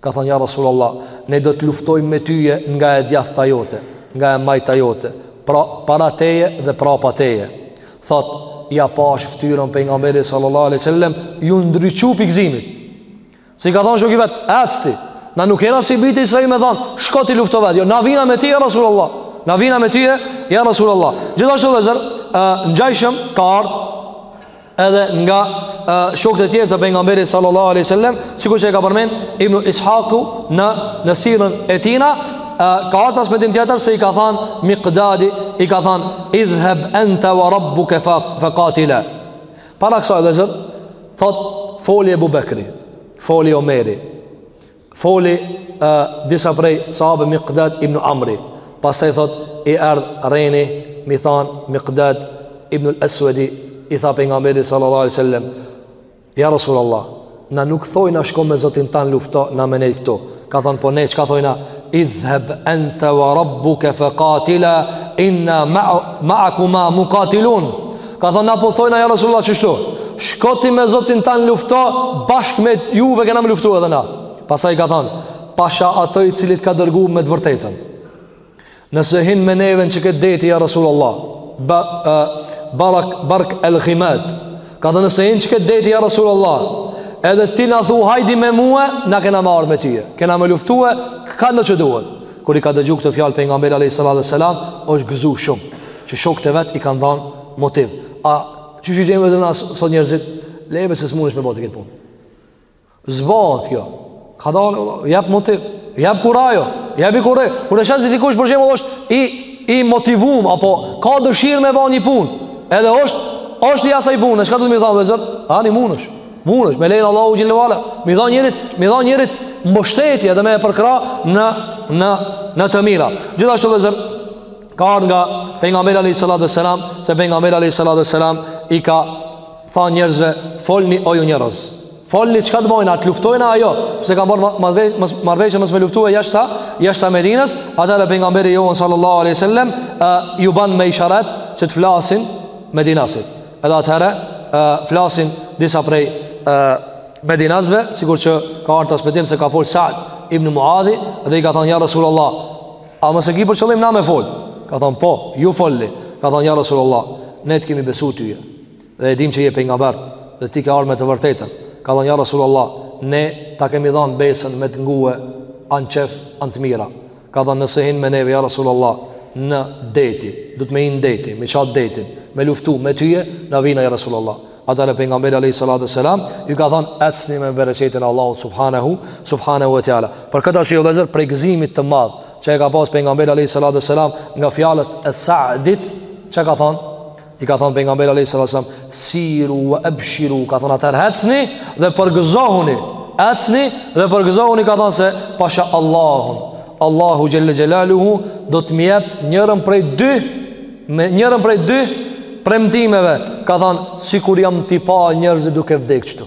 Ka thënë ja Rasulullah, ne do të luftojmë me tyje nga e djathta jote, nga e majta jote, pra para teje dhe prapa teje. Thot, ja pash fytyrën pejgamberit sallallahu alaihi wasallam, ju ndriçu pi gëzimit. Se i ka thënë shoki i vet, ec ti. Na nuk jena si bijt e Israil me thanë, shko ti lufto vet. Jo, na vina me ti ja Rasulullah. Na vina me ti ja Rasulullah. Gjithashtu vëllezër, ngjajshëm ka ardhë edhe nga shokët e tjerë të pejgamberit sallallahu alaihi wasallam, sikur që e ka përmend Ibn Ishaku në në sirën e tina, ka ardhë transmetim tjetër se i ka thënë Miqdadi, i ka thënë idhhab anta wa rabbuka faqatila. Para kësaj vëllezër, thot foli Ebu Bekri, foli Omeri, Foli e, disa prej sahabëve Miqdad ibn Amri Pasaj thot i erdh reni Mi than Miqdad ibn Eswedi I tha pejgamberit sallallahu alai sallam Ja Rasul Allah Na nuk thojna shko me zotin tan lufto Na me nejtë këtu Ka than po na çka thojna Idheb ente wa rabbu ke fe katila Inna ma, ma'akuma mukatilun Ka thonë na po thojna ja Rasulullah qështu. Shko ti me Zotin tan lufto bashkë me juve kena me luftu edhe na. Pastaj ka thonë, pasha atë i cili t'ka dërgu me të vërtetën. Nëse hin me neve n'qëkët deti ja Rasulullah, ba, e, barak, bark el ghimet, ka thonë nëse hin n'qëkët deti ja Rasulullah, edhe ti na thu hajdni me mua, na kena m'ardh me tyje, kena me luftue, kah do që duhet. Kur i ka dëgju këto fjalë pejgamberi alayhi salatu wasalam, është gëzu shumë që shokët e vet i kanë dhanë motiv. A qysh jemi na sot njerëzit, le be se s'munësh me ba ti këtë punë. S'bahet kjo. Kadal, jap motiv, jap kurajo, japi kurajo. Kur e sheh si dikush për shembull është i i motivum apo ka dëshirë me ba një punë, edhe është është i asaj pune, çka du t'mi than vllezër? Ani munësh. Mundesh me lejen e Allahut xhel-le ve ala, mi dha njerit, mi dha njerit mbështetje dhe me e përkrah në në në të mira. Gjithashtu vllezër, ka ardhë nga pejgamberi alayhi salatu wasalam se pejgamberi alayhi salatu wasalam i ka tha njerëzve folni o ju njerëz folni çka të bojna, a të luftojna a jo, pse kanë bërë marrëveshje mos me luftue jashta jashta Medinës atëherë pejgamberi jon sallallahu alaihi wasallam ju ban me isharet që të flasin Medinasit Edhe atëherë flasin disa prej e, medinasve, sikur që ka ardhë transmetim se ka folë Saad ibn Muadhi, dhe i ka thonë, ja Rasulullah, a mos e ki për qëllim na me folë? Ka thonë, po, ju folni. Ka thonë, ja Rasulullah, ne të kemi besu tyje, dhe e dim që je pejgamber, dhe ti ke ardhë me të vërtetën. Ka thonë, ja Rasulullah, ne ta kemi dhanë besën me të ngue a n'keq, a n'të mira. Ka thënë, Nëse hin me neve, ja Rasulallah, në deti, duhet me hi n'deti, me ça at detin, me luftu, me tyje, na vijna, ja Rasulallah. Atëherë pejgamberi alejhi salatu selam, ju ka thënë, ecni me bereqetin e Allahut, subhanehu, subhanehu ve teala. Për këta ashtë vllezër, prej gëzimit të madhë, që e ka pas pejgamberi alejhi salatu selam, nga fjalët e sa'dit, çka ka thënë, I ka thënë pejgamberi alayhis salam, "Siru wa abshiru", ka thënë atëherë hecni dhe përgëzohuni. Ecni dhe përgëzohuni ka thënë se pasha Allahun. Allahu xhelle xhelaluhu do të më jep njërën prej dy njërën prej dy premtimeve, ka thënë sikur jam tu i pa njerëzit duke vdekë qëtu.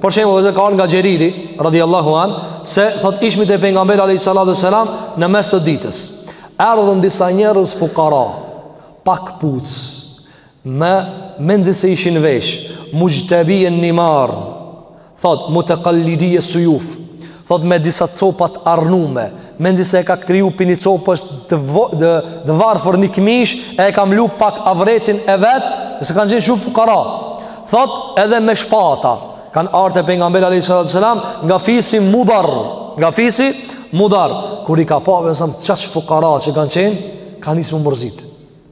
Për shembull vëllezër ka ardhë nga Xheriri, radiallahu anë, se thot ishmi te pejgamberi a.s. në mes të ditës. Erdhën disa njerëz fukara, pa kpuc, menzi se ishin vesh, muxhtabije nimar, thot, mutekallidije sujuf, Thotë me disa copa t'arnume, menzi se e ka kriju prej ni copës të, vo, të, të varfër një këmish, e e ka mlu pak avretin e vet, nëse kanë qenë shumë fukara. Thotë edhe me shpata, kanë ardh te pejgamberi a.s. nga fisi Mudar, nga fisi Mudar, kur i ka pa pejgamberi a.s. qaq fukara që kanë qenë, ka nisë m'u mërzit.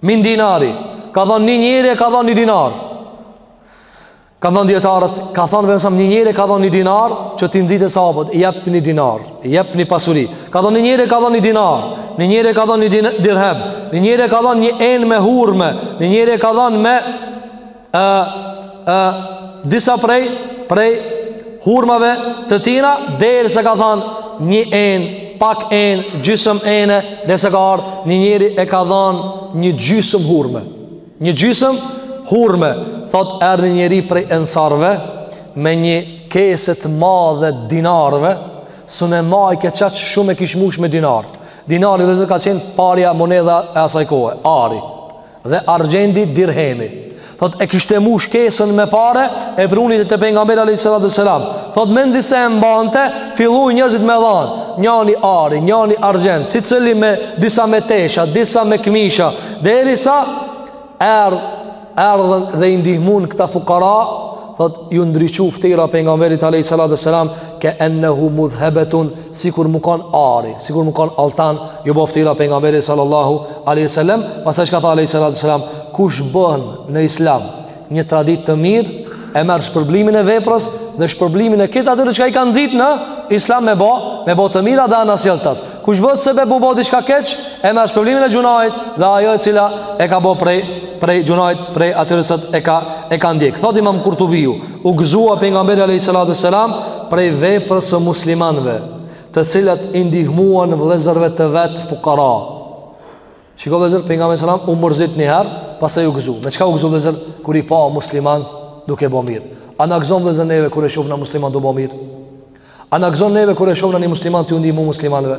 Min dinari Ka dhanë një njeri e ka dhanë një dinar Ka thonë dijetarët Ka thonë pejgamberi a.s. një njeri e ka dhanë një dinar Që t'i nxite sahabët Japni dinar Japni pasuri Ka dhanë një njeri e ka dhanë një dinar Një njeri e ka dhanë një dirhem Një njeri e ka dhanë një enë me hurme Një njeri e ka dhanë me ë ë disa prej prej hurmave të tjera derisa ka dhënë një enë pak enë gjysëm ene derisa ka ardhur një njeri e ka dhënë një gjysëm hurme një gjysëm hurme thot erdhi një njeri prej ensarve me një kese të madhe dinarëve s'un e majke qaq shumë e kish mush me dinar dinari vllezër ka qenë parja monedha e asaj kohë ari dhe argjendi dirhemi thot e kishte mush kesën me pare e pruni te pejgamberi a.s. thot menzi se e mbante fillun njerzit me dhan njani ari, njani argjend secili me disa me tesha disa me këmisha derisa erdh erdhën dhe i ndihmun këta fukara thot ju ndriçu ftyra pejgamberit alayhi salatu selam ke ennehu mudhhabetun sikur m'u kanë ari, sikur m'u kanë altan, ju bo ftyra pejgamberit sallallahu a.s. Pastaj çka tha a.s. Kush bën në islam një traditë të mirë, e merr shpërblimin e veprës dhe shpërblimin e krejt atyre çka i ka nxitë në islam me bo, me bo të mira dhe anasjelltas. Kush bëhet sebeb m'u bo diçka keq, e merr shpërblimin e gjynahit dhe ajo e cila e ka bo prej, prej gjynahit, prej atyre që e ka, e ka ndjekë. Thot imam Kurtubiju, U gëzua pejgamberi alayhi salatu selam prej veprës së muslimanëve, të cilët i ndihmuan vëllezërve të vet fukara. Shiko vëllezër pejgamberi selam u mërzit një herë, pastaj u gëzu. Me çka u gëzu vëllezër kur i pa musliman duke bo mirë? A na gëzon vëllezër neve kur e shohim na musliman tu bo mirë? A na gëzon neve kur e shohim një musliman tu ju ndihmu muslimanëve?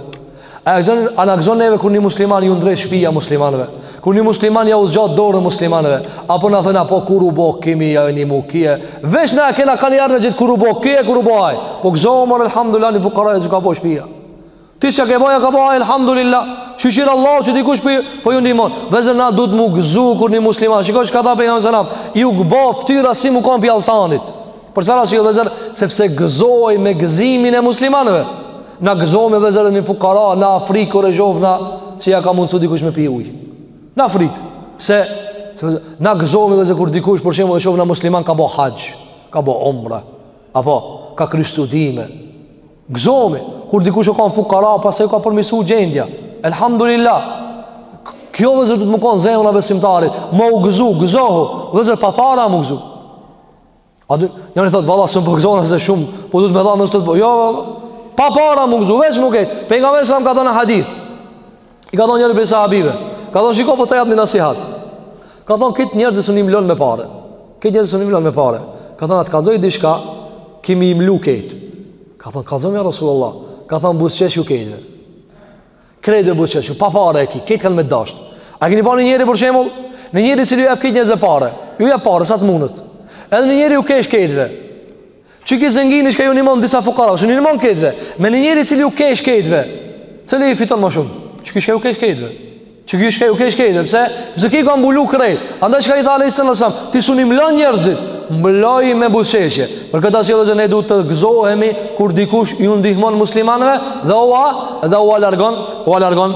A na gëzon a na gëzon neve kur një musliman ju ndreq shpija muslimanëve? Kur një musliman jau zgjat dorën muslimanëve, apo na thojna po kur u bo ky me ja nimu ky, veç na kena kanë ardhur gjithë kur u bo ky kur u bo ai. Po gëzohem alhamdulillah ni fukaraje ju ka bo shpija. Ti çka ke bo ja ka bo ja elhamdulillah. Shyqir Allahu që dikush po po ju ndihmon. Vëllezër na duhet mu gëzu kur një musliman. Shikoj çka tha pejgamberi sallallahu alajhi wasallam. Ju gëbo ftyra si mu kon pi altanit. Për çfarë arsye vëllezër? Sepse gëzohej me gëzimin e muslimanëve. Na gëzohemi vëllezër një fukara, në Afrikë kur e njojna se ja ka mundsu dikush me pi ujë. Në Afrikë se se na gëzohemi vëllezër kur dikush për shembull e shoh një musliman ka bë haxh, ka bë umra, apo ka kry studime. Gëzohemi, kur dikush u kan fukara, pasaj u ka përmisu gjendja. Elhamdulillah. Kjo vëllezër duhet me kon zemra e besimtarit. Me u gëzu, gëzohu. Vëllezër pa para mu gëzu. A du, njani thotë, valla, s'më po gëzon as shumë, po duhet me dha në së të të po. Jo, pa para mu gëzu, veç mu kesh. Pejgamberi ka dhënë hadith. I ka thonë njërit prej sahabive, ka thonë shiko po ta jap një nasihat. Ka thonë kejt njerëzit s'un i mlon me pare. Kejt njerëzit s'un i mlon me pare. Ka thonë a të kallzoj diçka, ki me i mlu kejt. Ka thonë kallzo ja Rasulullah. Ka thonë buzëqeshju kejtve. Krejtve buzëqeshju pa pare e ki, kejt kanë me dash. A keni pa një njeri për shembull, një njeri i cili ju jep kejt njerëzve pare. Ju jep pare sa të mundet. Edhe një njeri u kesh kejtve. Qiky zengini çka ju nimon disa fukara, s'un i nimon kejtve, me një njeri i cili ju kesh kejtve, cili i fiton më shumë, qiky çka ju kesh kejtve, qiky çka ju kesh kejtve, pse, pse ky i ka mbulu krejt, andaj çka i tha alejhi selam, ti s'un i mlon njerëzit, mloj me buzëqeshje, për këta arsye vëllezër ne duhet të gëzohemi, kur dikush ju ndihmon muslimanve, dhe ua, dhe ua largon, ua largon,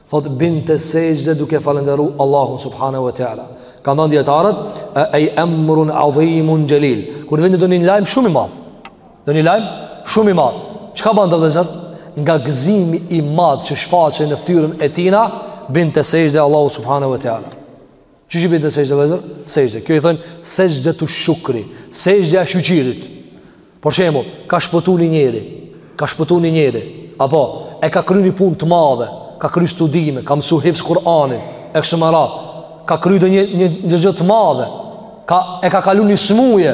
thot binte sexhde duke falënderu Allahun subhanahu wa taala. Kanë thënë dijetarët ej emrun adhimun xhelil. Kur vinte donjë lajm shumë i madh. Donjë lajm shumë i madh. Çka bante vëllezër? Nga gëzimi i madh që shfaqet në fytyrën e tina, binte sexhde Allahut subhanahu wa taala. Qysh i binte sexhde, vëllezër? Sexhde. Kjo i thojnë, sexhdetu shukri, sexhde e shyqirit. Për shembull, ka shpëtu një njeri, ka shpëtu një njeri, apo, e ka kry një punë të madhe, ka kry studime, ka mësu hifz Kur'anin, e kështu me radhë, ka kry donjë, një, një gjë të madhe, ka, e ka kalu një smuje,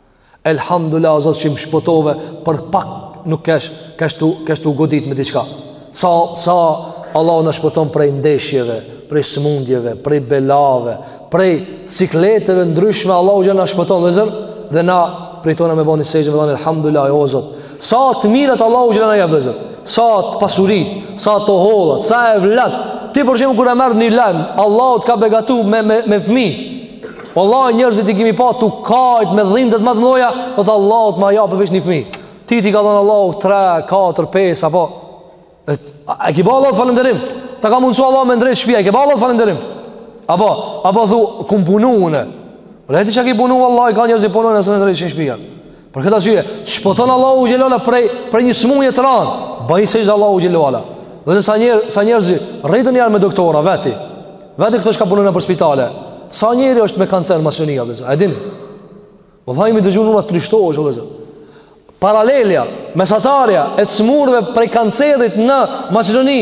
Elhamdulillah o Zot që më shpëtove për pak nuk kesh kështu kështu godit me diçka. Sa sa Allahu na shpëton prej ndeshjeve, prej smundjeve, prej belave, prej sikleteve ndryshme Allahu që na shpëton vëllezër dhe na pritojna me ba ni sexhde me than elhamdulillah o Zot. Sa të mirat Allahu që na jep vëllezër. Sa të pasurit, sa të hollat, sa evlad. Ti për shembull kur e merr një lajm, Allahu të ka begatu me me me fëmijë. Wallahi njerëzit i kemi pa tu kajt me dhimbjet më të mëdha, thotë Allahu të ma japë veç një fëmijë. Ty t'i ka dhënë Allahu 3, 4, 5 apo e, e ke ba atë falënderim. Ta ka mundsu Allahu me ndrejt shtëpia, e ke ba atë falënderim. Apo apo thu kum punu unë. Ore ti çka ke punu Wallahi ka njerëz që punojnë as me ndrejt shtëpia. Për këtë arsye, shpoton Allahu xhelala prej prej një sëmundje të rëndë. Bëj sexhde Allahu xhelala. Dhe sa njerëz, sa njerëz rritën janë me doktora veti. Veti këto çka punojnë nëpër spitale. Sa njerëz është me kancer Maqedonia a e dini? Vallahi me dëgju numrat trishtohesh o vllazër. Paralelja, mesatarja e të sëmurëve prej kancerit në Maqedoni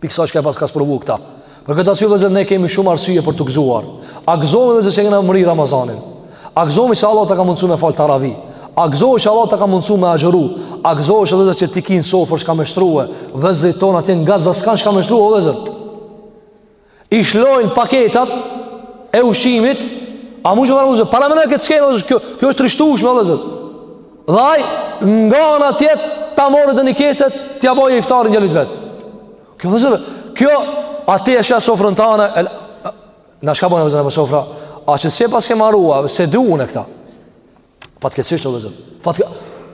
Pikë sa çka e paska sprovu këta. Për këtë arsye vllazër ne kemi shumë arsye për t'u gëzuar. A gëzohemi vllazër që kena mrri Ramazanin. A gëzohemi që Allahu ta ka mundësu me falë teravi. A gëzohesh që Allahu ta ka mundësu me agjëru. A gëzohesh o vllazër që ti ki në sofër çka me shtru. Vllaznit tonë atje në Gaza s'kan çka me shtru o vllazër. I lshojnë paketat e ushqimit, a munesh para vllazër, parameno këtë skenë, kjo, kjo është e trishtushme, vllazër. Dhe ai, nga ana tjetër, ta marrë edhe një kese, t'ja bojë iftarin djalit vet. Kjo, vllazër, kjo, a ti e sheh sofrën tane, e, na çka bojna o vllazër me sofra, a qysh e paske maru, s'e du unë këta. Fatkeqësisht o vllazën. Fatke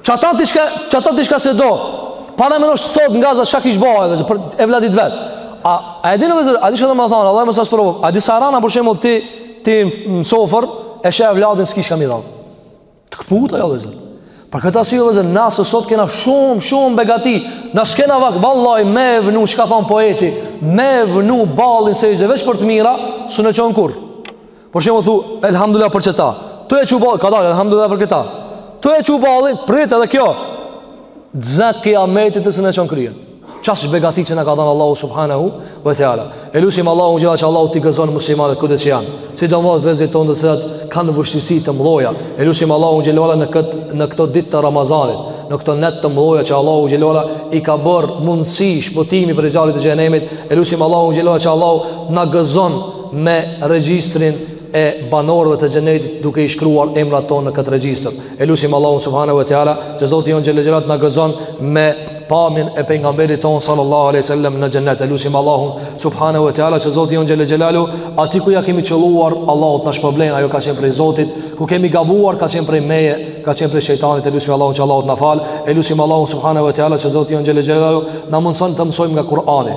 Qata ti çka, qata ti çka s'e do. Paramenosh sot në Gaza çka kish bo o vllazën e evladit vet. A a e dini vllazën, a di çka do të thonë, Allahu mos na sprovon. A di sa e ranë për shembull ti ti në sofër e sheh evladin s'ki çka me i dhënë. Të kput ajo vllazën. Për këtë arsye vllazën, na së sot kena shumë shumë begati. Na s'kena vakt vallahi me vnu çka thon poeti, me vnu ballin në sexhde veç për të mira, s'un e çon kurr. Për shembull thu, elhamdulilah për qëta. Tu e çu ballin, kadalë, elhamdulilah për këta. Tu e çu ballin, prit edhe kjo. Deri kijametit s'un e çon kryen. Qasi begati që na ka dhanë Allahu subhanahu wa taala. E lusim Allahun xhelala që Allahu t'i gëzon muslimanët kudo që janë. Sidomos vllaznit tonë të cilët kanë vështirësi të mdhoja. E lusim Allahun xhelala në, këtë, në këto ditë të Ramazanit në këto net të mëdha që Allahu xhelala i ka bërë mundësi shpëtimi prej zjarrit të xhehenemit e lusim Allahun xhelala që Allahu t'na gëzon me regjistrin e banorëve të xhenetit duke i shkruar emrat tonë në këtë regjistër. E lusim Allahun subhanahu wa taala që Zoti jon xhelel xhelalu t'na gëzon me pamjen e pejgamberit ton sallallahu alaihi wasallam në xhenet. E lusim Allahun subhanahu wa taala që Zoti jon xhelel xhelalu aty ku ja kemi qëlluar Allahu t'na shpërblen ajo ka qenë prej Zotit, ku kemi gabuar ka qenë prej meje, ka qenë prej shejtanit. E lusim Allahun që Allahu t'na fal. E lusim Allahun subhanahu wa taala që Zoti jon xhelel xhelalu na mundson të mësojmë nga Kur'ani.